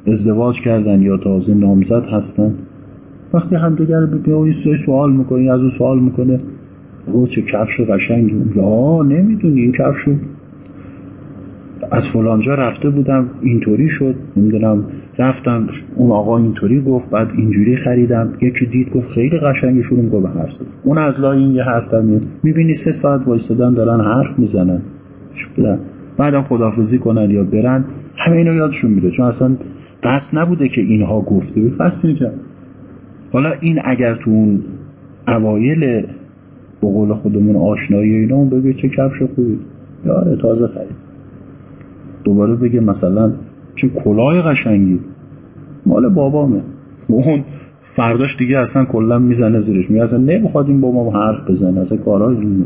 ازدواج کردن یا تازه نامزد هستن؟ وقتی همدیگر بگه این سوال می‌کنه از اون سوال می‌کنه او چه کفش قشنگی. یا نمی‌دونی این کفش از فلانجا رفته بودم اینطوری شد. نمی‌دونم رفتم اون آقا اینطوری گفت بعد اینجوری خریدم. یکی دید گفت خیلی قشنگی شروع گفت به حرف اون از لای این یه حرف میاد. می‌بینی سه ساعت وایستادن دارن حرف می‌زنن. بعدم خدافزی کنن یا برن. همه اینو یادشون میره. چون اصلا قصد نبوده که اینها گفته بود قصد حالا این اگر تو اون اوایل به قول خودمون آشنایی اینا اون بگه چه کفش خوبی. یاره تازه خرید. دوباره بگه مثلا چه کلاه قشنگی. مال بابامه. اون فرداش دیگه اصلا کلا می‌زنه زیرش. میگه اصلا نمی‌خواد این با ما حرف بزنه. اصلا کارهای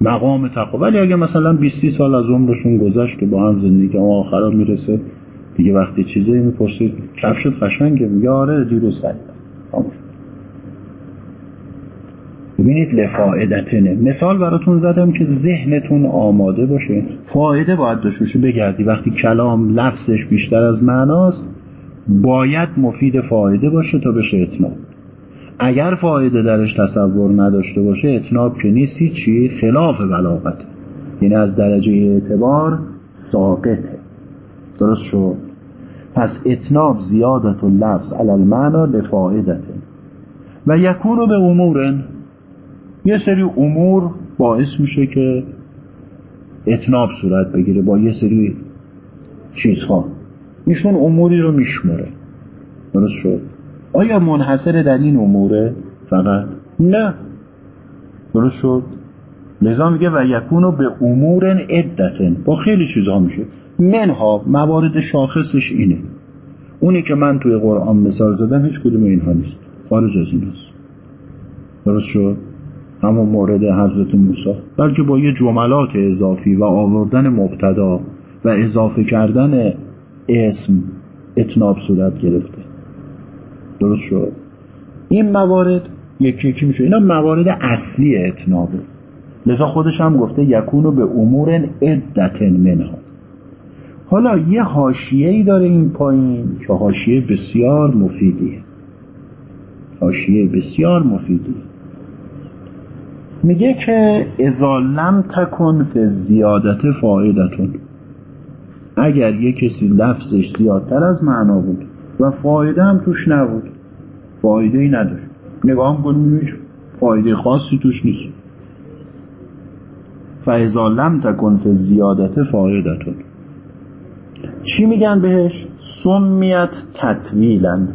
مقام تقوا. ولی اگه مثلا 20 سال از عمرشون گذشت که با هم زندگی اون آخرا می‌رسه دیگه وقتی چیزی می‌پرسید کفشت قشنگه. میگه آره دیروز خریدم ببینید لفائدتنه مثال براتون زدم که ذهنتون آماده باشه. فایده باید داشته باشه. بگردی. وقتی کلام لفظش بیشتر از معناست باید مفید فایده باشه تا بشه اتناب اگر فایده درش تصور نداشته باشه اتناب که نیستی چی خلاف بلاغته. یعنی از درجه اعتبار ساقطه. درست شد؟ پس اتناب زیادت و لفظ علال معنا لفایدته و یکونو به امورن. یه سری امور باعث میشه که اتناب صورت بگیره با یه سری چیزها. ایشون اموری رو میشمره درست شد؟ آیا منحصر در این اموره؟ فقط؟ نه. درست شد؟ لذا میگه و یکونو به امور عدتن. با خیلی چیزها میشه. منها موارد شاخصش اینه. اونی که من توی قرآن مثال زدم هیچ کدوم اینها نیست. خارج از این هست درست شد؟ همون مورد حضرت موسی. بلکه با یه جملات اضافی و آوردن مبتدا و اضافه کردن اسم اتناب صورت گرفته. درست شد؟ این موارد یکی یکی میشه. اینا موارد اصلی اتنابه. لذا خودش هم گفته یکونو به امور عدت منها. حالا یه حاشیه ای داره این پایین که حاشیه بسیار مفیدیه. حاشیه بسیار مفیدی میگه که اذا لم تکن فی زیادت فایدتون اگر یه کسی لفظش زیادتر از معنا بود و فایده هم توش نبود فایده ای نداشت. نگاه کنیم فایده خاصی توش نیست. فاذا لم تکن فی زیادت فایدتون چی میگن بهش؟ سمیت تطویلا.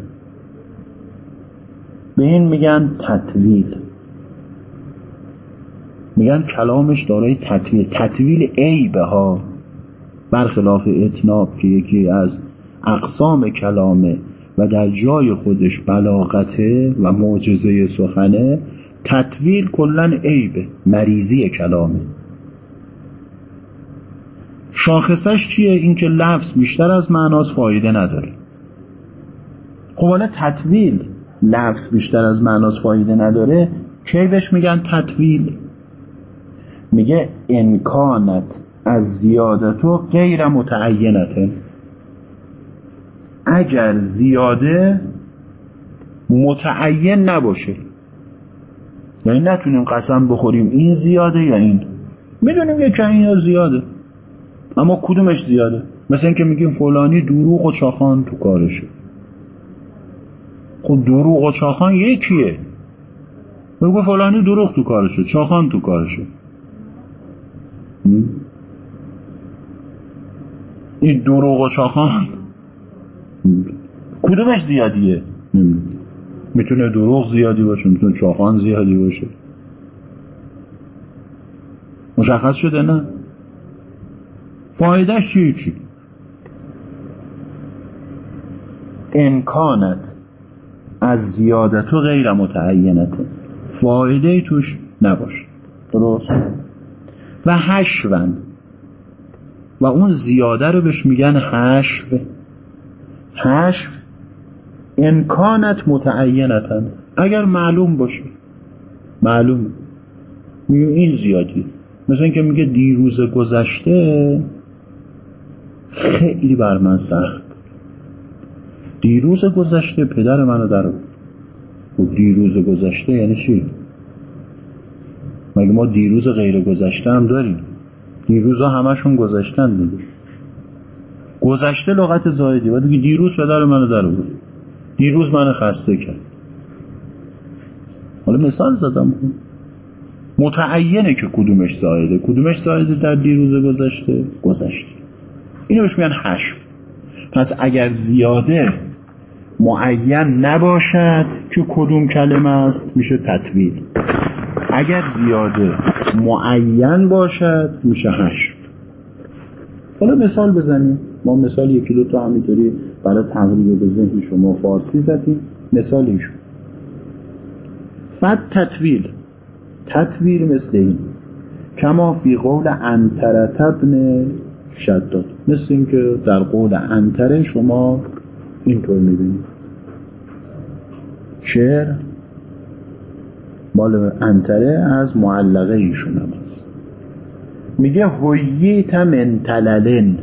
به این میگن تطویل. میگن کلامش دارای تطویل. تطویل عیبه ها. برخلاف اتناب که یکی از اقسام کلامه و در جای خودش بلاغته و معجزه سخنه تطویل کلا عیبه. مریضی کلامه. شاخصش چیه؟ اینکه لفظ بیشتر از معناس فایده نداره. خب حالا تطویل لفظ بیشتر از معناس فایده نداره. کی بهش میگن تطویل؟ میگه امکانت از زیادتو غیر متعینته. اگر زیاده متعین نباشه. یعنی نتونیم قسم بخوریم این زیاده یا این. می‌دونیم یه این زیاده. اما کدومش زیاده؟ مثل اینکه میگیم فلانی دروغ و چاخان تو کارشه. خب دروغ و چاخان یکیه. بگو فلانی دروغ تو کارشه چاخان تو کارشه. این دروغ و چاخان کدومش زیادیه؟ می‌تونه دروغ زیادی باشه می‌تونه چاخان زیادی باشه. مشخص شده نه؟ فایدهش چی چی؟ امکانت از زیادت و غیر متعینت. فایده توش نباشه درست؟ و حشون و اون زیاده رو بهش میگن حشو حشو امکانت متعینتن. اگر معلوم باشه. معلوم. میگه این زیادی. مثل اینکه میگه دیروز گذشته خیلی بر من سخت. دیروز گذشته پدر منو در خب دیروز گذشته یعنی چی؟ مگه ما دیروز غیر گذشته هم داریم؟ دیروز ها همشون گذشتن دیگه. گذشته لغت زایدی و دیگه دیروز پدر منو در بود دیروز من خسته کرد. حالا مثال زدم. متعینه که کدومش زایده کدومش زایده در دیروز گذشته؟ گذشته. اینو بهش میگن حشو پس اگر زیاده معین نباشد که کدوم کلمه است میشه تطویل. اگر زیاده معین باشد میشه حشو حالا مثال بزنیم. ما مثال یکی دو تا همینطوری برای تقریب به ذهن شما فارسی زدیم. مثال ایشون. فد تطویل. تطویر مثل این. کما فی قول انترت ابن شداد مثل اینکه در قول انتره شما اینطور می‌بینید. شعر مال انتره از معلقه ایشون هم هست. میگه هوییت من تللن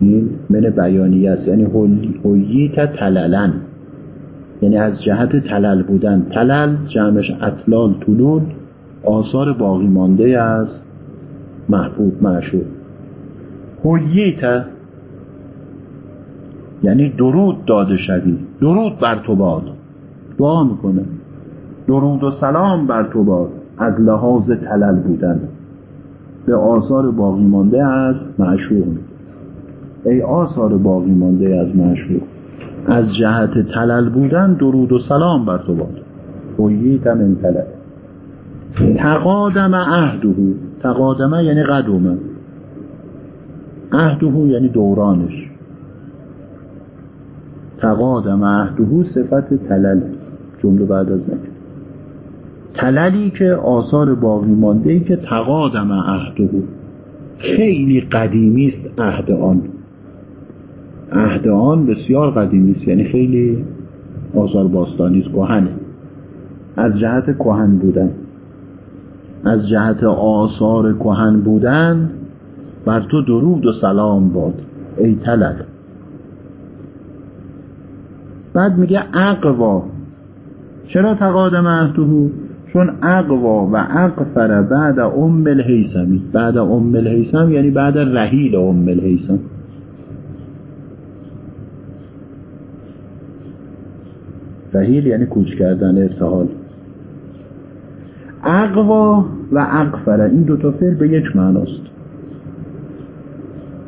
این من بیانیه است. یعنی هوییت تللن. یعنی از جهت تلل بودن. تلل جمعش اطلال طلول آثار باقی مانده از محبوب معشوق. هوییت یعنی درود داده شوی. درود بر تو باد. دعا می‌کنه. درود و سلام بر تو باد. از لحاظ تلل بودن. به آثار باقی مانده از معشوق. ای آثار باقی مانده از معشوق. از جهت تلل بودن درود و سلام بر تو باد. قییت من تلل. تقادم عهده. تقادمه یعنی قدومه عهده یعنی دورانش. تقادم عهده صفت تلل جمله بعد از نکرد تللی که آثار باقی مانده ای که تقادم عهده خیلی قدیمی است عهد آن. عهد آن بسیار قدیمی است یعنی خیلی آثار باستانی است کهنه. از جهت کهن بودن. از جهت آثار کهن بودن بر تو درود و سلام باد ای تلل بعد میگه اقوا. چرا تقادم عهده چون اقوا و اقفر بعد ام الهیسمی بعد ام الهیسم یعنی بعد رحیل ام الهیسم رحیل یعنی کوچ کردن ارتحال. اقوا و اقفره این دوتا فعل به یک معناست.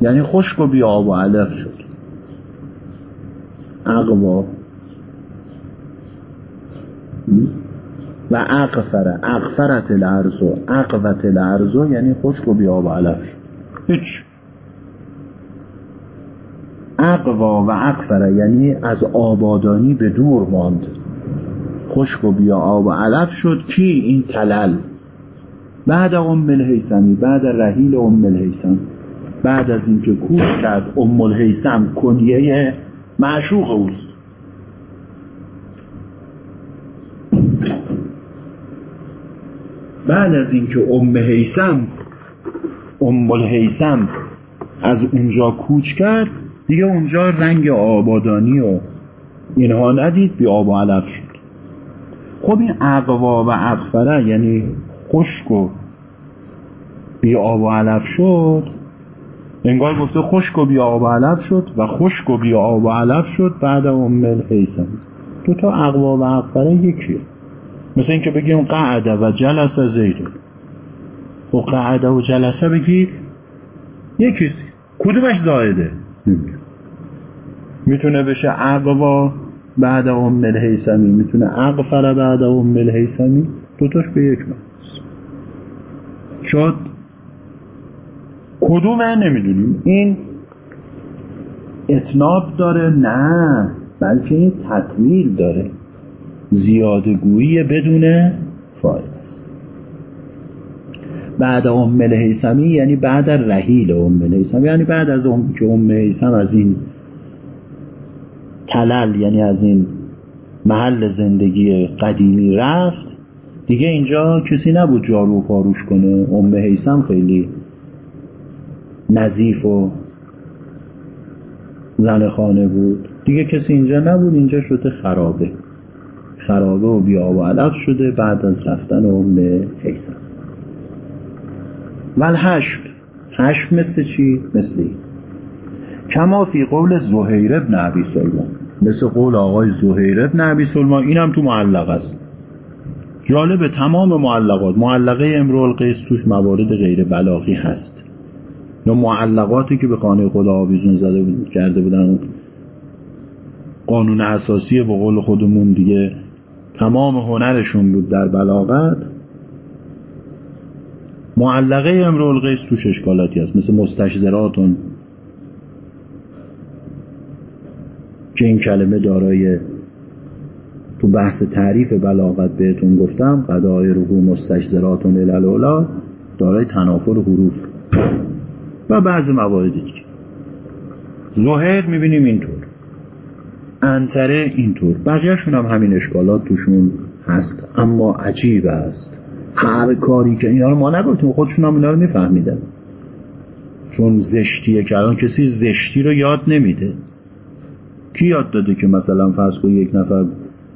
یعنی خشک و بی آب و علف شد. اقوا و اقفره اقفرت الارزو اقوت الارزو یعنی خشک و بی آب و علف شد. هیچ. اقوا و اقفره یعنی از آبادانی به دور ماند. خشک و بیا آب و علف شد کی؟ این تلل بعد ام الهیسمی بعد رحیل ام الهیسم بعد از اینکه کوش کرد ام الهیسم کنیه معشوق اوست. بعد از اینکه ام هیسم ام الهیسم از اونجا کوچ کرد دیگه اونجا رنگ آبادانی و اینها ندید بی آب و علف شد. خب این اقوا و اقفره یعنی خشک و بی آب و علف شد. انگار گفته خشک و بی آب و علف شد و خشک و بی آب و علف شد بعد ام الحیسم دو تا اقوا و اقفره یکیه. مثل اینکه بگیم قعده و جلسه زیدون خب قعده و جلسه بگی یکیسی کدومش زایده می‌تونه بشه اقوا بعد ام الهیسمی می‌تونه اقفر بعد ام الهیسمی دوتاش به یک معناست شد. کدوم نمی‌دونیم این اتناب داره نه بلکه این تطویل داره. زیادگویی بدون فایده است. بعد ام الهیسمی یعنی بعد رحیل ام الهیسمی یعنی بعد از ام که ام الهیسم از این تلل یعنی از این محل زندگی قدیمی رفت. دیگه اینجا کسی نبود جارو پاروش کنه. ام حیسم خیلی نظیف و زن خانه بود. دیگه کسی اینجا نبود اینجا شده خرابه. خرابه و بیا و علف شده بعد از رفتن ام حیسم ول هشم هشم مثل چی؟ مثل این. کما فی قول زهیر ابن عبی سلمان. مثل قول آقای زهیر ابن عبی سلمان. اینم تو معلق است. جالب تمام معلقات. معلقه امرول قیس توش موارد غیر بلاغی هست. یا معلقاتی که به خانه خدا آویزون زده بود کرده بودن. قانون اساسی به قول خودمون دیگه تمام هنرشون بود در بلاغت. معلقه امرول قیس توش اشکالاتی هست مثل مستشزراتون که این کلمه دارای تو بحث تعریف بلاغت بهتون گفتم قضای روحو مستشزراتون الالولا دارای تنافر حروف. و بعض موارد دیگه. ظهر می‌بینیم اینطور. انتره اینطور. بقیهشون هم همین اشکالات توشون هست. اما عجیب است. هر کاری که اینا رو ما نگفتیم خودشون هم اینا رو میفهمیدن. چون زشتیه که الان کسی زشتی رو یاد نمیده. کی یاد داده که مثلا فرض کن یک نفر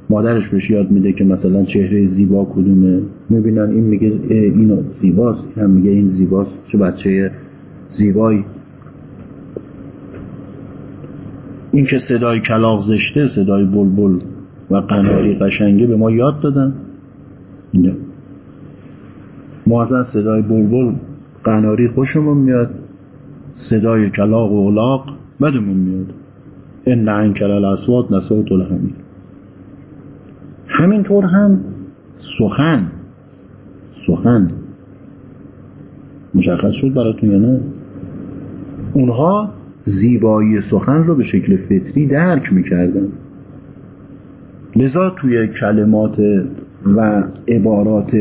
مادرش بهش یاد میده که مثلا چهره زیبا کدومه؟ می‌بینن این میگه اینو زیباست هم میگه این زیباست چه بچه زیبایی. این که صدای کلاغ زشته صدای بلبل و قناری قشنگه به ما یاد دادن. نه ما اصلا صدای بلبل قناری خوشمون میاد. صدای کلاق و اولاق بدمون میاد. ان انکر الاصوات لصوت الحمیر همینطور هم سخن. سخن. مشخص شد براتون یا نه؟ اونها زیبایی سخن رو به شکل فطری درک می‌کردن. لذا توی کلمات و عبارات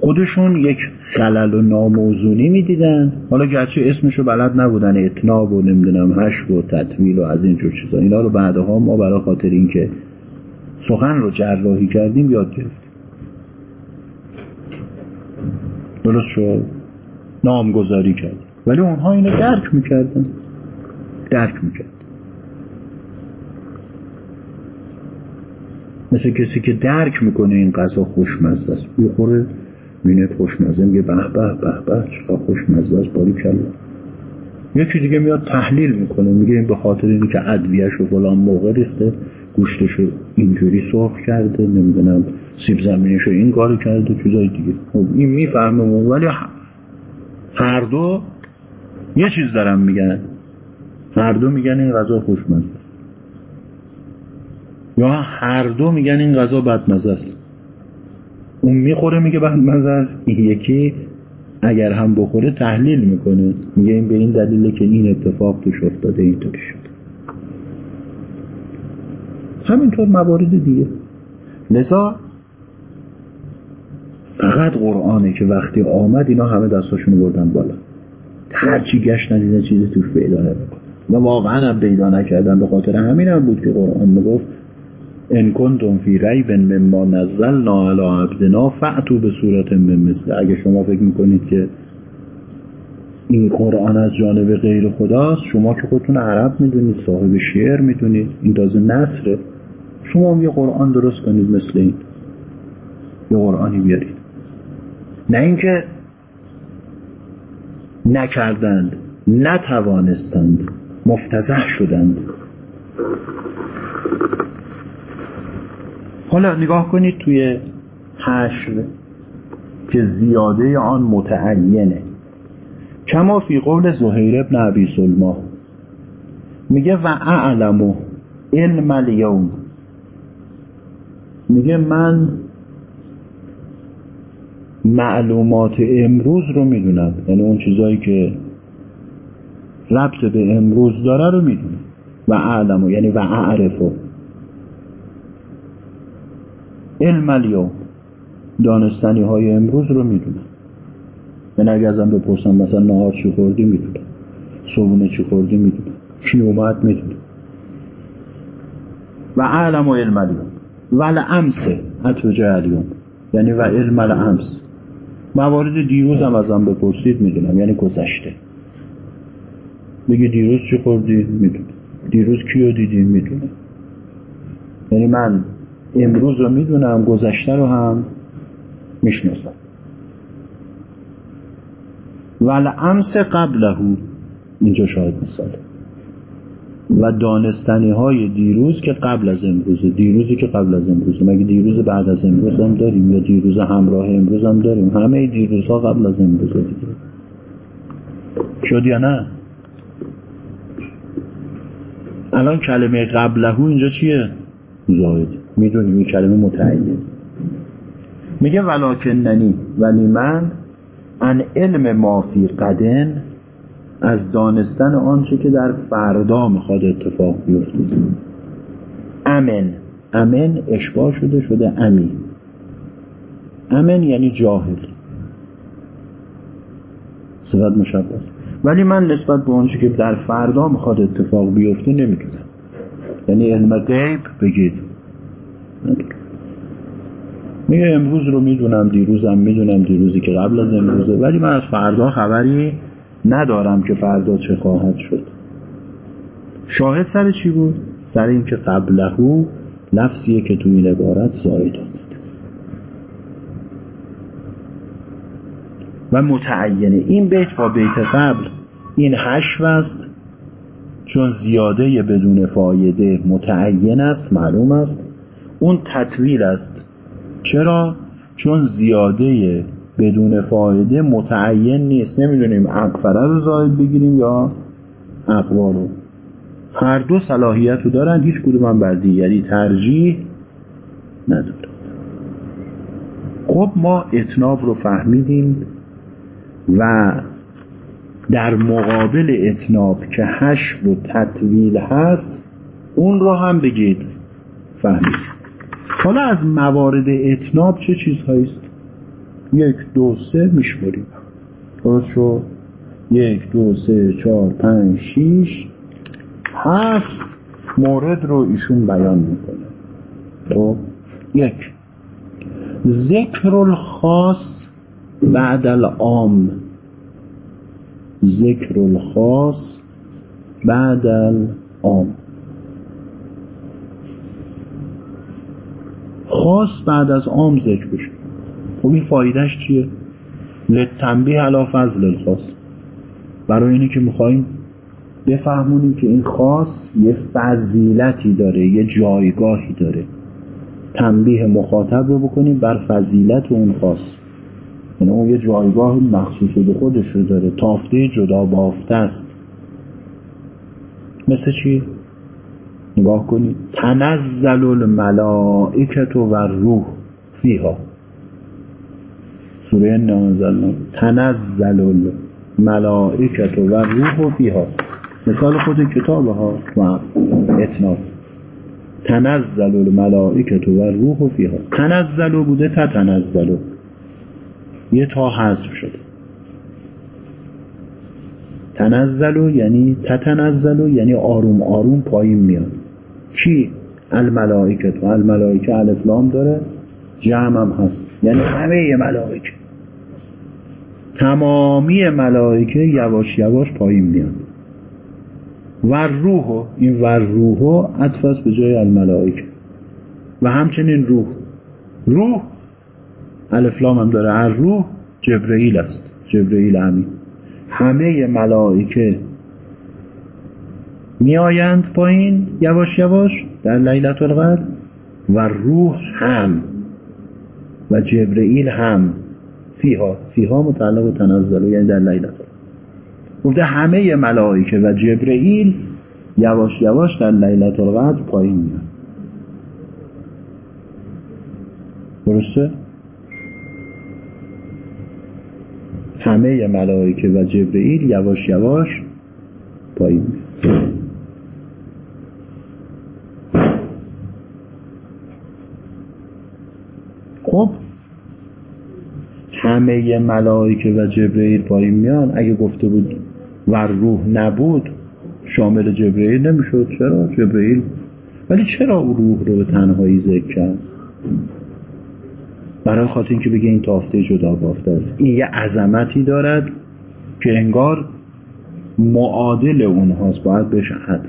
خودشون یک خلل و ناموزونی می‌دیدن. حالا گرچه اسمشو بلد نبودن اتناب و نمی‌دونم هش و تطویل و از اینجور چیزا. اینا رو بعدها ما برای خاطر اینکه سخن رو جراحی کردیم یاد گرفتیم. درست شد؟ نامگذاری کرد ولی اونها اینو درک می‌کردن. درک می‌کرد مثل کسی که درک می‌کنه این غذا خوشمزه است. می‌خوره مینه خوشمزه میگه به به به به چقدر خوشمزه است باری کلا یکی دیگه میاد تحلیل می‌کنه میگه این به خاطر اینی که ادویهش و فلان موقع ریخته گوشتشو اینجوری سرخ کرده نمی‌دونم سیب زمینیشو این کار کرده چیزای دیگه. خب این می‌فهمه ولی هر یه چیز دارم میگن. هر دو میگن این غذا خوشمزه. است یا هر دو میگن این غذا بدمزه است. اون می‌خوره میگه بدمزه است. این یکی اگر هم بخوره تحلیل می‌کنه. میگه این به این دلیله که این اتفاق توش افتاده اینطوری شد. همینطور موارد دیگه. لذا فقط قرآنه که وقتی آمد اینا همه دستاشون بردن بالا. هرچی گشتن اینا چیزی توش پیدا نمیکن و واقعا هم پیدا نکردن به خاطر همین هم بود که قرآن می‌گفت ان کنتم فی ریب مما نزلنا علی عبدنا فأتوا به صورت من مثل اگه شما فکر می‌کنید که این قرآن از جانب غیر خداست شما که خودتون عرب می‌دونید صاحب شعر می‌دونید این تازه نصره شما هم یه قرآن درست کنید مثل این. یه قرآنی بیارید. نه اینکه نکردند نتوانستند مفتزه شدند. حالا نگاه کنید توی حشر که زیاده آن متعینه. کما فی قول زهیر ابن عبی سلما. میگه و اعلمو علم الیوم. میگه من معلومات امروز رو می‌دونم. یعنی اون چیزایی که ربط به امروز داره رو می‌دونم. و اعلمو یعنی و اعرفو علم الیوم دانستنی های امروز رو می‌دونم. من اگه ازم بپرسم مثلا نهار چی خوردی می‌دونم. صبونه چی خوردی می‌دونم. کی اومد می‌دونم. و علم و علم الیوم و الامسه اتوجه الیوم یعنی و علم الامس. موارد دیروز هم ازم بپرسید می‌دونم. یعنی گذشته. بگی دیروز چی خوردی؟ می‌دونم. دیروز کیو دیدی؟ می‌دونم. یعنی من امروز رو می‌دونم گذشته رو هم می‌شناسم. ول امس قبله اینجا شاید مثال و دانستنی های دیروز که قبل از امروز دیروزی که قبل از امروز مگه دیروز بعد از امروز هم داریم یا دیروز همراه امروز هم داریم؟ همه دیروزها قبل از امروز دیگه. شد یا نه؟ الان کلمه قبلهو اینجا چیه؟ زاید می‌دونیم این کلمه متعین میگه ولکننی ولی من ان علم ما فی قدن از دانستن آنچه که در فردا می‌خواد اتفاق بیفته. امن. امن اشباه شده شده امی امن یعنی جاهل. صفت مشبه ولی من نسبت به آنچه که در فردا می‌خواد اتفاق بیفته نمی‌دونم. یعنی علم غیب بگید. میگه امروز رو می‌دونم دیروزم می‌دونم دیروزی که قبل از امروزه. ولی من از فردا خبری ندارم که فردا چه خواهد شد شاهد سر چی بود؟ سر اینکه قبلهو لفظیه که توی این عبارت زاید آمد و متعینه این بیت با بیت قبل این حشو است چون زیاده بدون فایده متعین است معلوم است اون تطویل است چرا؟ چون زیاده بدون فایده متعین نیست. نمی‌دونیم اقفره رو زاید بگیریم یا اقوا رو. هر دو صلاحیت رو دارن هیچ کدوم هم بر دیگری ترجیح نداره خب ما اتناب رو فهمیدیم و در مقابل اتناب که هش و تطویل هست اون رو هم بگید فهمید. حالا از موارد اتناب چه چیزهایی است؟ یک دو سه میشمریم درست شد؟ یک دو سه چهار پنج شیش هفت مورد رو ایشون بیان می‌کنه. تو یک. ذکر الخاص بعد العام. ذکر الخاص بعد العام. خاص بعد از عام ذکر بشه. خب این فایدهش چیه؟ لتنبیه علا فضل الخاص. برای اینه که می‌خوایم بفهمونیم که این خاص یه فضیلتی داره یه جایگاهی داره. تنبیه مخاطب رو بکنیم بر فضیلت اون خاص. یعنی اون یه جایگاه مخصوص به خودش رو داره تافته جدا بافته است. مثل چی؟ نگاه کنید. تنزل الملائکت و روح فیها. سوره نازل. تنزل الملائکت و روح فیها. مثال خود کتاب ها و اتناب تنزل الملائکت و روح فیها. تنزل بوده تتنزل. یه تا حذف شده. تنزل یعنی تتنزل یعنی آروم آروم پایین میاد. کی الملائکت و الملائکه الفلام داره. جمع هم هست. یعنی همه ملائکه. تمامی ملائکه یواش یواش پایین میاد و روح این و روح عطف به جای الملائکه. و همچنین روح. روح الفلام هم داره. هر روح جبرئیل است. جبرئیل همین همه ملائکه میآیند پایین یواش یواش در لیلت القدر. و روح هم. و جبرئیل هم. فیها. فیها متعلق تنزل یعنی در لیلت گفته همه ملائکه و جبرئیل یواش یواش در لیلت القدر پایین میاد. درسته؟ همه ملائکه و جبرئیل یواش یواش پایین میاد خب همه ملائکه و جبرئیل پایین میان. اگه گفته بود و روح نبود شامل جبرئیل نمی‌شد. چرا؟ جبرئیل ولی چرا او روح رو به تنهایی ذکر کرد؟ برای خاطر اینکه بگه این تافته جدا بافته است. این یه عظمتی دارد که انگار معادل اونهاست. باید بهش عد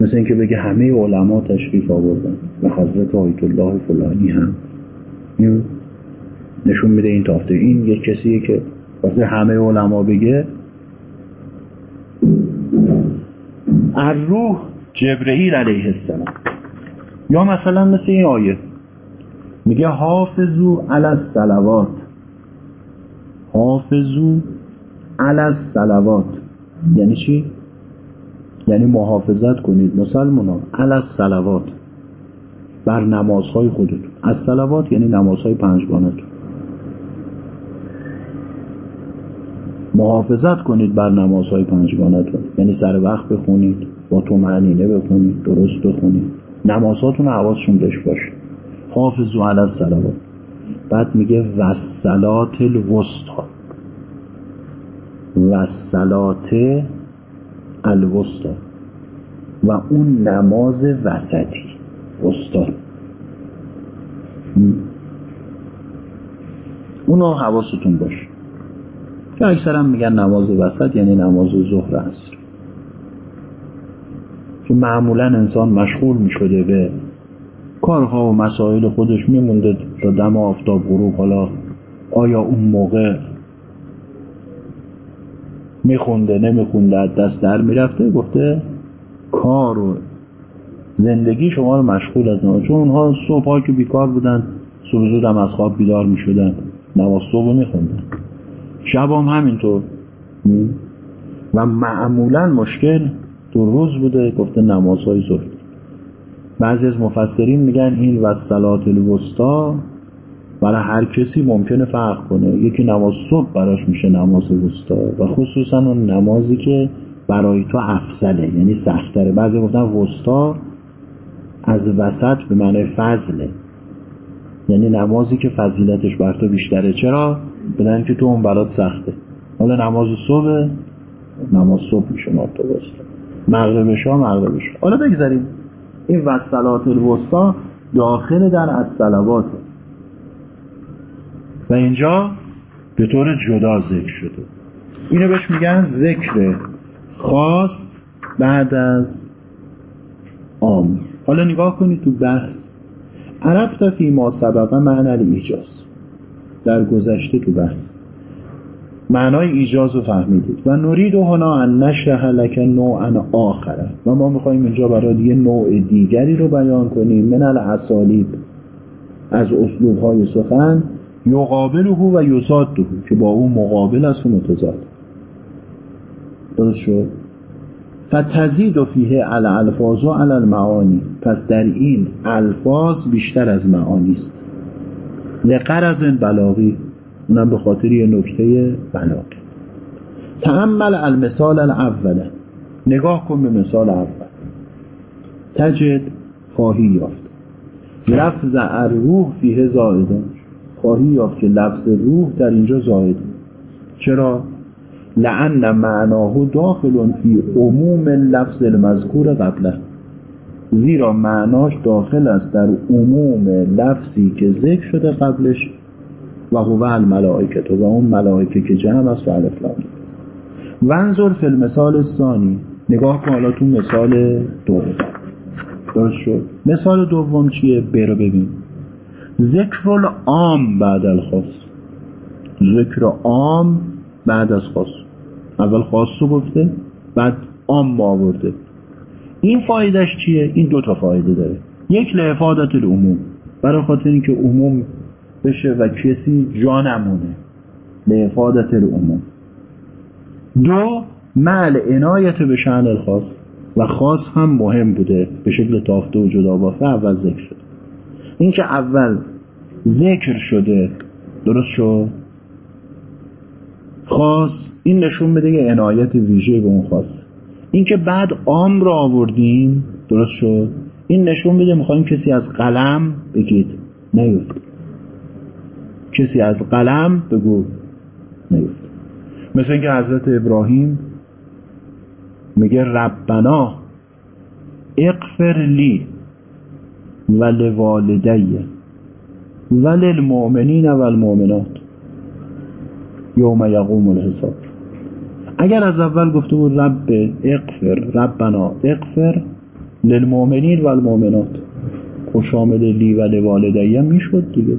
مثل اینکه بگه همه علما تشریف آوردن. و حضرت آیت الله فلانی هم. نشون میده این تافته. این یه کسیه که وقتی همه علما بگه روح جبرئیل علیه السلام. یا مثلا مثل این آیه میگه حافظو علی الصلوات. حافظو علی الصلوات. یعنی چی؟ یعنی محافظت کنید مسلمان ها علی الصلوات. بر نمازهای خودتون. از یعنی نمازهای پنجگانتون محافظت کنید بر نمازهای پنجگانتون یعنی سر وقت بخونید با تو معنینه بخونید درست بخونید. نمازهاتون حواسشون بهش باشه حافظو علی الصلوات. بعد میگه وسلات الوسطا وسلات الوسطا و اون نماز وسطی. وسطا اونو حواستون باشه که اکثرا میگن نماز وسط یعنی نماز ظهر هست که معمولا انسان مشغول می‌شده به کارها و مسائل خودش میمونده تا دم آفتاب غروب. حالا آیا اون موقع میخونده نمیخونده از دست در می‌رفته؟ گفته کار و زندگی شما رو مشغول از نماز. چون اونها صبح که بیکار بودن صبح زود هم از خواب بیدار می شدن نماز صبح می خوندن شب هم همینطور. و معمولا مشکل تو روز بوده گفته نمازهای ظهر. بعضی از مفسرین میگن این و صلات الوسطا برای هر کسی ممکنه فرق کنه. یکی نماز صبح براش میشه نماز وسطا و خصوصا اون نمازی که برای تو افضله یعنی سختره بعضی گفتن وسطا از وسط به معنای فضله. یعنی نمازی که فضیلتش بر تو بیشتره. چرا؟ بدن که تو اون برات سخته. حالا نماز صبح نماز صبح میشه تو وسطا مغربش ها مغربش حالا بگذاریم. این وصلات الوسطا داخل در از صلواته و اینجا به طور جدا ذکر شده. اینو بهش میگن ذکر خاص بعد از عام. حالا نگاه کنید تو بحث. عرفت فی ما سبق معنی ایجاز. در گذشته تو بحث. معنای ایجاز رو فهمیدید. و نورید و هنا ان نشرح لک نوعا آخره و ما می‌خوایم اینجا برای یه نوع دیگری رو بیان کنیم. من الاسالیب از اسلوب های سخن. یقابله و یزاده که با اون مقابل است و متضاد. درست شد؟ فتزید و فیه علی الفاظ و المعانی. پس در این الفاظ بیشتر از معانی است. لقرز بلاغی اونم به خاطر یه نکته بلاغی. تعمل المثال الاوله نگاه کن به مثال اول. تجد خواهی یافت. لفظ الروح فیه زائدان خواهی یافت که لفظ روح در اینجا زائد. چرا؟ لعن معناه داخل فی عموم لفظ المذکور قبله. زیرا معناش داخل است در عموم لفظی که ذکر شده قبلش و هو الملائکه و اون ملائکه که جمع است و الفلام ونظر فی المثال ثانی نگاه کن حالا تو مثال دوم. درست شد؟ مثال دوم چیه؟ برو ببین. ذکر العام بعد الخاص ذکر عام بعد از خاص. اول خاص رو گفته بعد عام آورده. این فایدهش چیه؟ این دو تا فایده داره. یک لعفادت العموم. برای خاطر اینکه عموم بشه و کسی جا نمونه لعفادت العموم. دو معل عنایت به شعن الخاص. و خاص هم مهم بوده. به شکل تافته و جدا بافه اول ذکر شد. اینکه اول ذکر شده. درست شد؟ خاص. این نشون بده یه عنایت ویژه به اون خاص. اینکه بعد عام را آوردیم درست شد؟ این نشون بده می‌خوایم کسی از قلم بگید. نیفت کسی از قلم بگو. نیفت مثل اینکه حضرت ابراهیم میگه ربنا اقفر لی و لوالدیه وللمؤمنین و المؤمنات یوم یقوم الحساب. اگر از اول گفته بود رب اقفر ربنا اقفر للمؤمنین و المؤمنات شامل لی و لوالدیم می‌شد دیگه.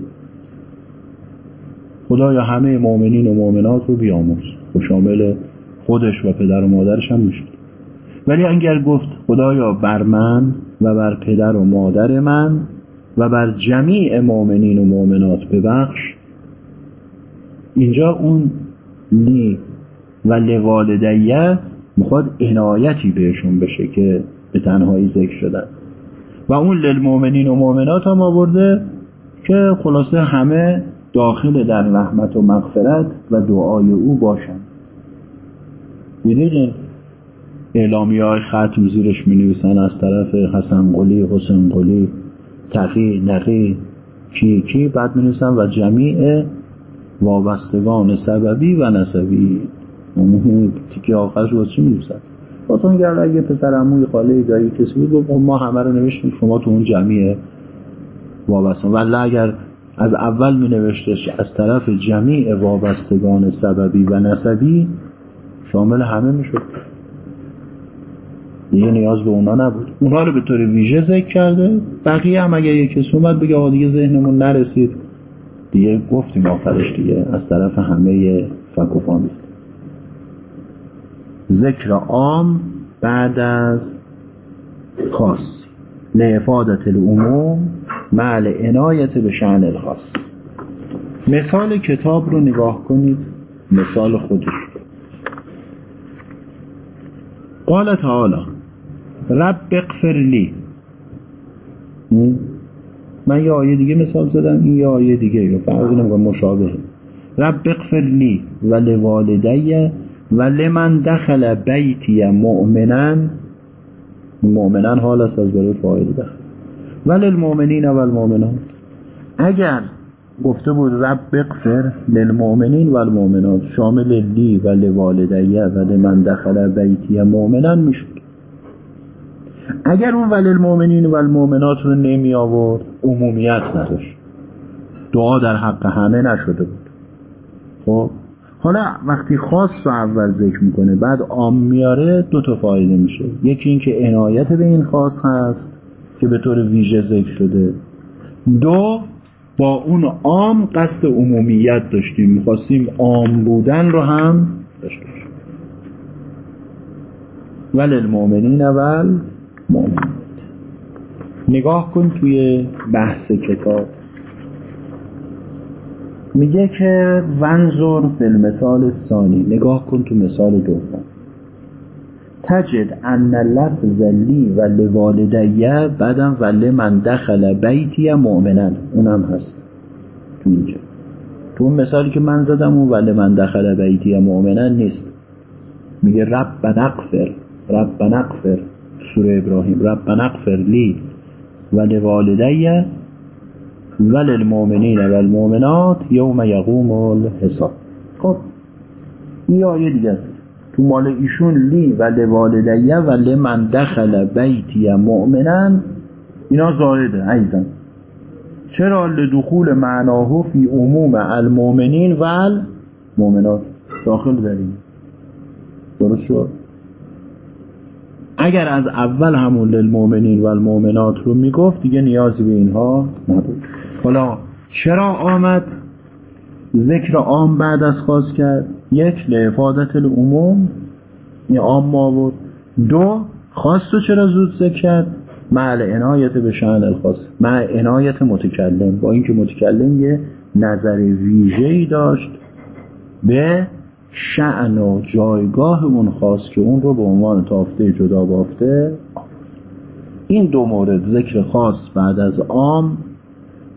خدایا همه مؤمنین و مؤمنات رو بیاموز. خب شامل خودش و پدر و مادرش هم می‌شد. ولی اگر گفت خدایا بر من و بر پدر و مادر من و بر جمیع مؤمنین و مؤمنات ببخش اینجا اون لی و لوالدیه می‌خواد عنایتی بهشون بشه که به تنهایی ذکر شدن. و اون للمؤمنین و مؤمنات هم آورده که خلاصه همه داخل در رحمت و مغفرت و دعای او باشن. دیدید اعلامی های ختم زیرش می نویسن از طرف حسن قلی حسن قلی تقی نقی کی کی بعد می نویسن و جمیع وابستگان سببی و نسبی. تیکی آخرش باز چی می نویسن باتون گر اگه پسر اموی قاله دایی کسی بود خب ما همه رو نوشتیم شما تو اون جمعی وابستگان. ولی اگر از اول می نوشتش از طرف جمیع وابستگان سببی و نسبی شامل همه می شد دیگه نیاز به اونا نبود. اونا رو به طور ویژه ذکر کرده. بقیه هم اگه یه کسی اومد بگه آقا دیگه ذهنمون نرسید. دیگه گفتیم آخرش دیگه از طرف همه فک و ذکر عام بعد از خاص. لعفادت العموم مع عنایت به شعن الخاص. مثال کتاب رو نگاه کنید. مثال خودش. قال تعالی رب اغفر لی. من یه آیه دیگه مثال زدم این یه آیه دیگه. رو فرقی نمی‌کنه مشابه رب اغفر لی و لوالدی و لمن دخل بیتی مؤمنا مؤمنا حال است از برای فاعل دخل ولی المؤمنین و المؤمنات. اگر گفته بود رب اغفر للمؤمنین و المؤمنات شامل لی و لوالدی و لمن دخل بیتی مؤمنا می‌شد. اگر اون ولی المؤمنین و المؤمنات رو نمی آورد عمومیت نداشت. دعا در حق همه نشده بود. خب؟ حالا وقتی خاص رو اول ذکر می‌کنه بعد عام میاره دو تا فایده میشه. یکی اینکه عنایت به این خاص هست که به طور ویژه ذکر شده. دو با اون عام قصد عمومیت داشتیم. می‌خواستیم عام بودن رو هم داشته باشیم. ولی المؤمنین اول مؤمن نگاه کن توی بحث کتاب. میگه که ونظر مثال ثانی نگاه کن تو مثال دوم. تجد ان لفظ لی و لوالدیه بعدم ولی من دخل بیتی مؤمنن. اونم هست. تو اینجا تو اون مثالی که من زدم اون ولی من دخل بیتی مؤمنن نیست. میگه رب نقفر رب نقفر سوره ابراهیم. رب نقفر لی و لوالدیه ول المؤمنین و المؤمنات یوم یقوم الحساب. خب این آیه دیگه است. تو مال ایشون لی و لوالدیه و لمن دخل بیتی مؤمنن اینا زایده عیزن چرا لدخول معناه فی عموم المؤمنین و المؤمنات؟ داخل داریم. درست شد؟ اگر از اول همون للمؤمنین و المؤمنات رو می‌گفت دیگه نیازی به اینها نبود. حالا چرا آمد؟ ذکر عام بعد از خاص کرد. یک لعفادت العموم. این عام بود. دو خاص رو چرا زود ذکر کرد؟ مع عنایت به شأن الخاص. مع عنایت متکلم. با اینکه متکلم یه نظر ویژه‌ای داشت. به شعن و جایگاه اون خاص که اون رو به عنوان تافته جدا بافته. این دو مورد ذکر خاص بعد از عام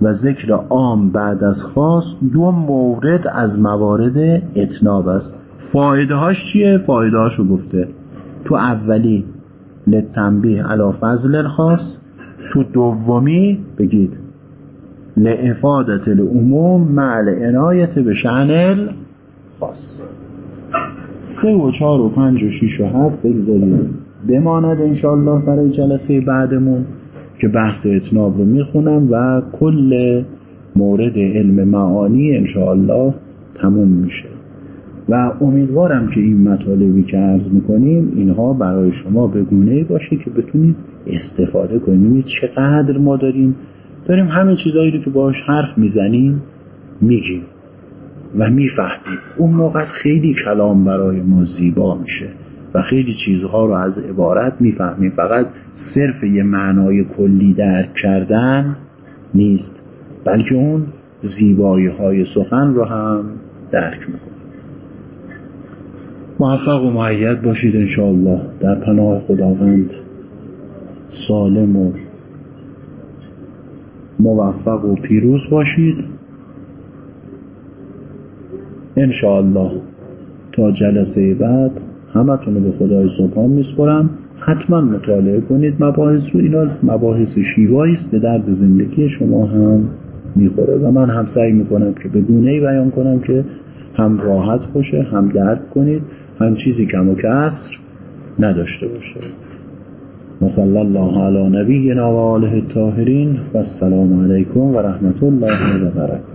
و ذکر عام بعد از خاص دو مورد از موارد اتناب است. فایده هاش چیه؟ فایده هاشو گفته. تو اولی لتنبیه علا فضل الخاص. تو دومی بگید لعفادت العموم مع عنایت به شعن خاص سه و چهار و پنج و شیش و هفت بگذارید بماند انشالله برای جلسه بعدمون. که بحث اتناب رو می‌خونم و کل مورد علم معانی انشاءالله تموم میشه. و امیدوارم که این مطالبی که عرض می‌کنیم اینها برای شما به گونه باشه که بتونید استفاده کنید. چقدر ما داریم داریم همه چیزهایی رو که باش حرف می‌زنیم میگیم و می‌فهمیم. اون موقع خیلی کلام برای ما زیبا میشه. و خیلی چیزها رو از عبارت می‌فهمیم. فقط صرف یه معنای کلی درک کردن نیست بلکه اون زیبایی های سخن رو هم درک می‌کنیم موفق و معید باشید انشاءالله. در پناه خداوند سالم و موفق و پیروز باشید. انشاءالله تا جلسه بعد همتون رو به خدای سبحان میسپرم حتما مطالعه کنید مباحث رو. اینا مباحث شیوایی است به درد زندگی شما هم می‌خوره. و من هم سعی می‌کنم که به گونه ای بیان کنم که هم راحت باشه هم درک کنید هم چیزی کم و کسر نداشته باشه. وصلی الله علی نبینا و آله الطاهرین. و السلام علیکم و رحمت الله و برکاته.